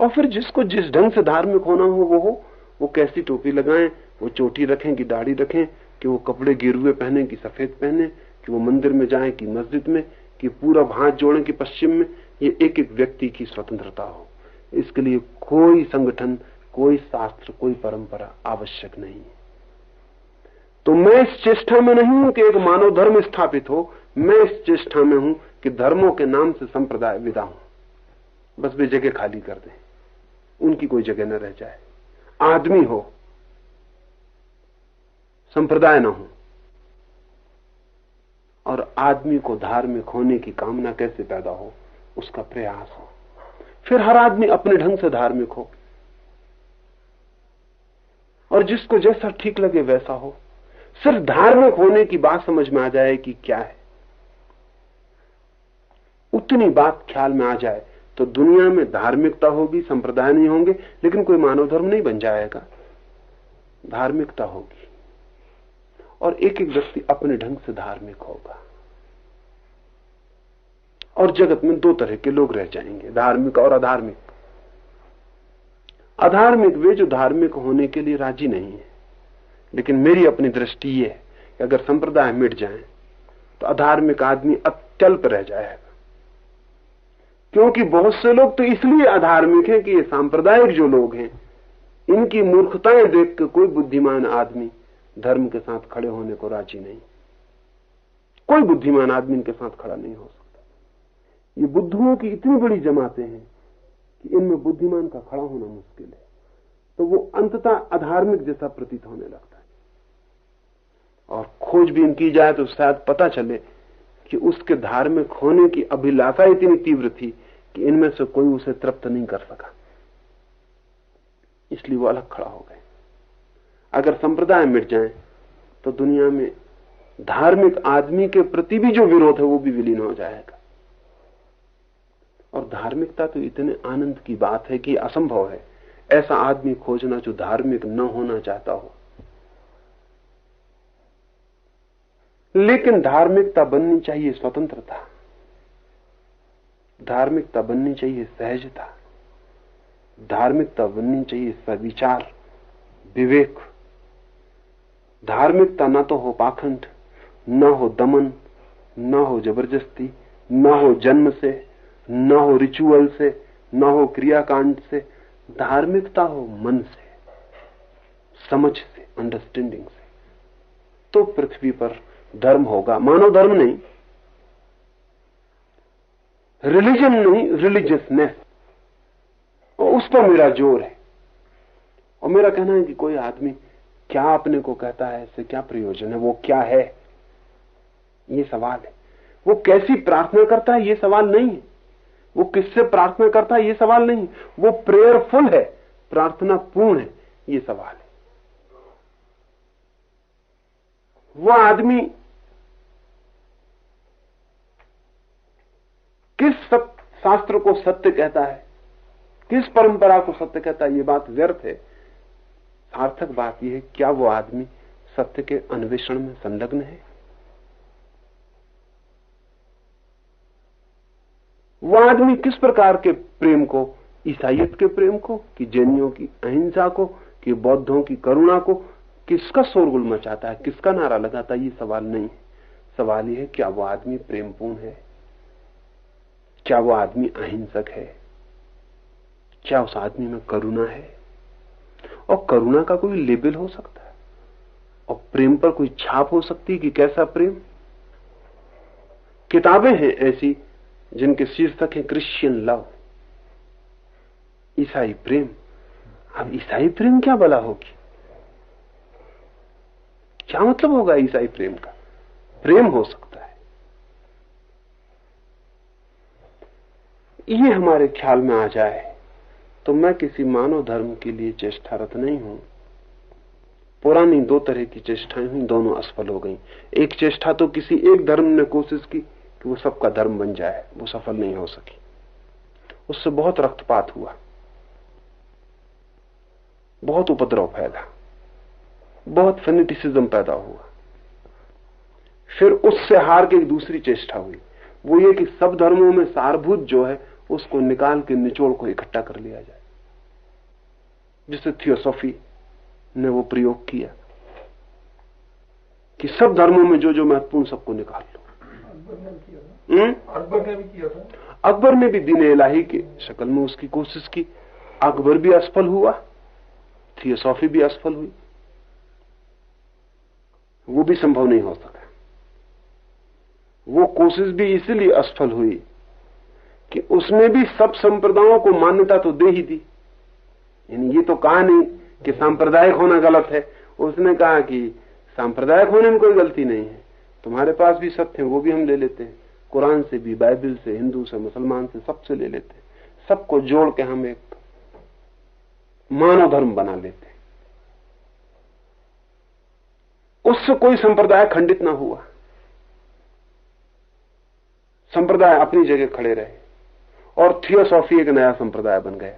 और फिर जिसको जिस ढंग से धार्मिक होना हो, वो हो। वो कैसी टोपी लगाएँ, वो चोटी रखें कि दाढ़ी रखें, कि वो कपड़े गिरुए पहने कि सफ़ेद पहने, कि वो मंदिर में जाएँ कि मस्जिद में, कि पूरा हाथ जोड़ें कि पश्चिम में। ये एक एक व्यक्ति की स्वतंत्रता हो। इसके लिए कोई संगठन, कोई शास्त्र, कोई परंपरा आवश्यक नहीं। तो मैं इस चेष्टा में नहीं हूँ कि एक मानव धर्म स्थापित हो। मैं इस चेष्टा में हूँ कि धर्मों के नाम से संप्रदाय विदा हो। बस वे जगह खाली कर दें। उनकी कोई जगह न रह जाए। आदमी हो, संप्रदाय न हो, और आदमी को धार्मिक होने की कामना कैसे पैदा हो, उसका प्रयास हो। फिर हर आदमी अपने ढंग से धार्मिक हो। और जिसको जैसा ठीक लगे वैसा हो। सिर्फ़ धार्मिक होने की बात समझ में आ जाए कि क्या है। उतनी बात ख्याल में आ जाए तो दुनिया में धार्मिकता होगी, संप्रदाय नहीं होंगे, लेकिन कोई मानव धर्म नहीं बन जाएगा। धार्मिकता होगी। और एक एक व्यक्ति अपने ढंग से धार्मिक होगा। और जगत में दो तरह के लोग रह जाएँगे, धार्मिक और अधार्मिक। अधार्मिक वे जो धार्मिक होने के लिए राज़ी नहीं है। लेकिन मेरी अपनी दृष्टि यह है कि अगर संप्रदाय मिट जाए तो अधार्मिक आदमी अत्यल्प रह जाएगा। क्योंकि बहुत से लोग तो इसलिए अधार्मिक हैं कि ये सांप्रदायिक जो लोग हैं, इनकी मूर्खताएँ देख के कोई बुद्धिमान आदमी धर्म के साथ खड़े होने को राज़ी नहीं। कोई बुद्धिमान आदमी इनके साथ खड़ा नहीं हो सकता। ये बुद्धुओं की इतनी बड़ी जमातें हैं कि इनमें बुद्धिमान का खड़ा होना मुश्किल है। तो वो अंततः अधार्मिक जैसा प्रतीत होने लगता है। और खोजबीन की जाए तो शायद पता चले कि उसके धार्मिक होने की अभिलाषा इतनी तीव्र थी कि इनमें से कोई उसे तृप्त नहीं कर सका। इसलिए वो अलग खड़ा हो गए। अगर संप्रदाय मिट जाए तो दुनिया में धार्मिक आदमी के प्रति भी जो विरोध है, वो भी विलीन हो जाएगा। और धार्मिकता तो इतने आनंद की बात है कि असंभव है। ऐसा आदमी खोजना जो धार्मिक न होना चाहता हो लेकिन धार्मिकता बननी चाहिए स्वतंत्रता। धार्मिकता बननी चाहिए सहजता। धार्मिकता बननी चाहिए सविचार, विवेक। धार्मिकता न तो हो पाखंड, न हो दमन, न हो ज़बरदस्ती, न हो जन्म से, न हो रिचुअल से, न हो क्रियाकांड से। धार्मिकता हो मन से, समझ से अंडरस्टैंडिंग से। तो पृथ्वी पर धर्म होगा। मानव धर्म नहीं। रिलीजन नहीं रिलीजियसनेस उस पर मेरा ज़ोर है। और मेरा कहना है कि कोई आदमी क्या अपने को कहता है, इससे क्या प्रयोजन है, वो क्या है? ये सवाल है। वो कैसी प्रार्थना करता है, ये सवाल नहीं है। वो किससे प्रार्थना करता है, ये सवाल नहीं वो प्रेयरफुल है, प्रार्थना पूर्ण है, ये सवाल है। वो आदमी किस शास्त्र को सत्य कहता है? किस परंपरा को सत्य कहता है? ये बात व्यर्थ है। सार्थक बात यह है, क्या वो आदमी सत्य के अन्वेषण में संलग्न है? वह आदमी किस प्रकार के प्रेम को ईसाइत के प्रेम को, कि जैनियों की अहिंसा को, कि बौद्धों की करुणा को, किसका शोरगुल मचाता है, किसका नारा लगाता है, ये सवाल नहीं है। सवाल यह है, क्या वो आदमी प्रेमपूर्ण है? क्या वो आदमी अहिंसक है? क्या उस आदमी में करुणा है? और करुणा का कोई लेबल हो सकता है? और प्रेम पर कोई छाप हो सकती है कि कैसा प्रेम? किताबें हैं ऐसी जिनके शीर्षक है क्रिश्चियन लव ईसाई प्रेम। अब ईसाई प्रेम क्या बला होगी? क्या मतलब होगा ईसाई प्रेम का? प्रेम हो सकता है ये हमारे ख्याल में आ जाए तो मैं किसी मानव धर्म के लिए चेष्टारत नहीं हूँ। पुरानी दो तरह की चेष्टाएँ हुई, दोनों असफल हो गई। एक चेष्टा तो किसी एक धर्म ने कोशिश की कि वो सबका धर्म बन जाए, वो सफल नहीं हो सकी। उससे बहुत रक्तपात हुआ। बहुत उपद्रव फैला। बहुत फेनेटिसिज्म पैदा हुआ। फिर उससे हार के एक दूसरी चेष्टा हुई। वो ये कि सब धर्मों में सारभूत जो है उसको निकाल के निचोड़ को इकट्ठा कर लिया जाए। जिसे थियोसॉफी ने वो प्रयोग किया कि सब धर्मों में जो जो महत्वपूर्ण सबको निकाल लो। हम्म? अकबर ने भी किया था। अकबर ने भी दीन इलाही की शक्ल में उसकी कोशिश की। अकबर भी असफल हुआ थियोसॉफी भी असफल हुई। वो भी संभव नहीं हो सका। वो कोशिश भी इसलिए असफल हुई कि उसने भी सब संप्रदायों को मान्यता तो दे ही दी। यानी ये तो कहा नहीं कि सांप्रदायिक होना गलत है। उसने कहा कि सांप्रदायिक होने में कोई गलती नहीं है। तुम्हारे पास भी सत्य है, वो भी हम ले लेते हैं। कुरान से भी, बाइबल से, हिंदू से, मुसलमान से सबसे ले लेते हैं। सबको जोड़ के हम एक मानव धर्म बना लेते हैं। उससे कोई संप्रदाय खंडित ना हुआ। संप्रदाय अपनी जगह खड़े रहे। और थियोसॉफी एक नया संप्रदाय बन गया।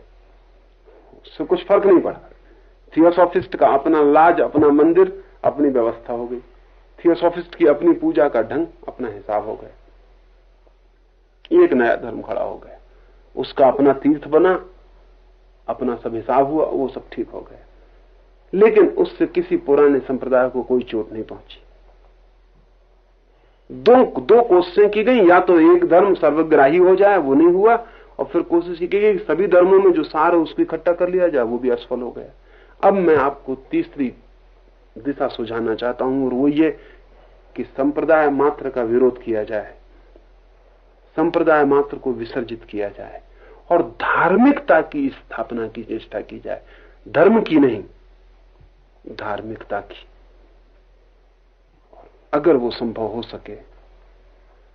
उससे कुछ फ़र्क नहीं पड़ा। थियोसॉफिस्ट का अपना लाज, अपना मंदिर, अपनी व्यवस्था हो गई। थियोसॉफिस्ट की अपनी पूजा का ढंग, अपना हिसाब हो गया। एक नया धर्म खड़ा हो गया। उसका अपना तीर्थ बना, अपना सब हिसाब हुआ, वो सब ठीक हो गया। लेकिन उससे किसी पुराने संप्रदाय को कोई चोट नहीं पहुँची। दो दो कोशिशें की गई, या तो एक धर्म सर्वग्राही हो जाए, वो नहीं हुआ, और फिर कोशिश की गई सभी धर्मों में जो सार है उसको इकट्ठा कर लिया जाए, वो भी असफल हो गया। अब मैं आपको तीसरी दिशा सुझाना चाहता हूँ, और वो ये कि संप्रदाय मात्र का विरोध किया जाए, संप्रदाय मात्र को विसर्जित किया जाए, और धार्मिकता की स्थापना की, चेष्टा की जाए। धर्म की नहीं, धार्मिकता की। अगर वो संभव हो सके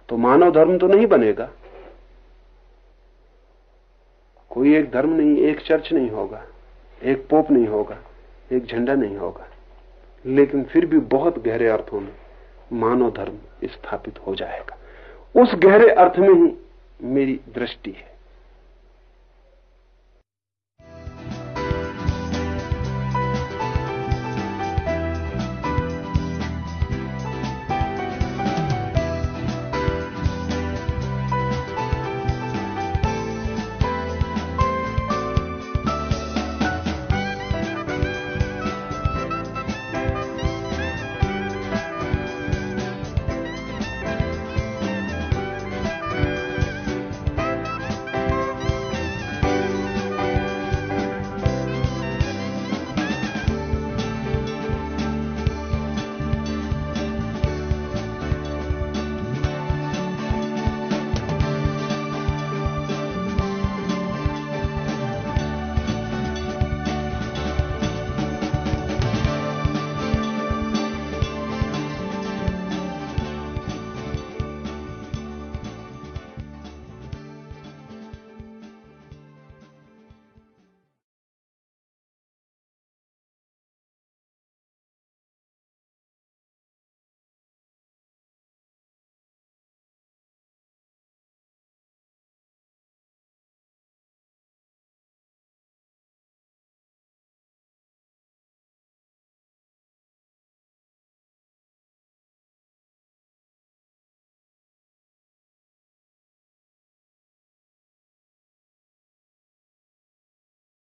तो मानव धर्म तो नहीं बनेगा। कोई एक धर्म नहीं, एक चर्च नहीं होगा, एक पोप नहीं होगा, एक झंडा नहीं होगा। लेकिन फिर भी बहुत गहरे अर्थों में मानव धर्म स्थापित हो जाएगा। उस गहरे अर्थ में ही मेरी दृष्टि है।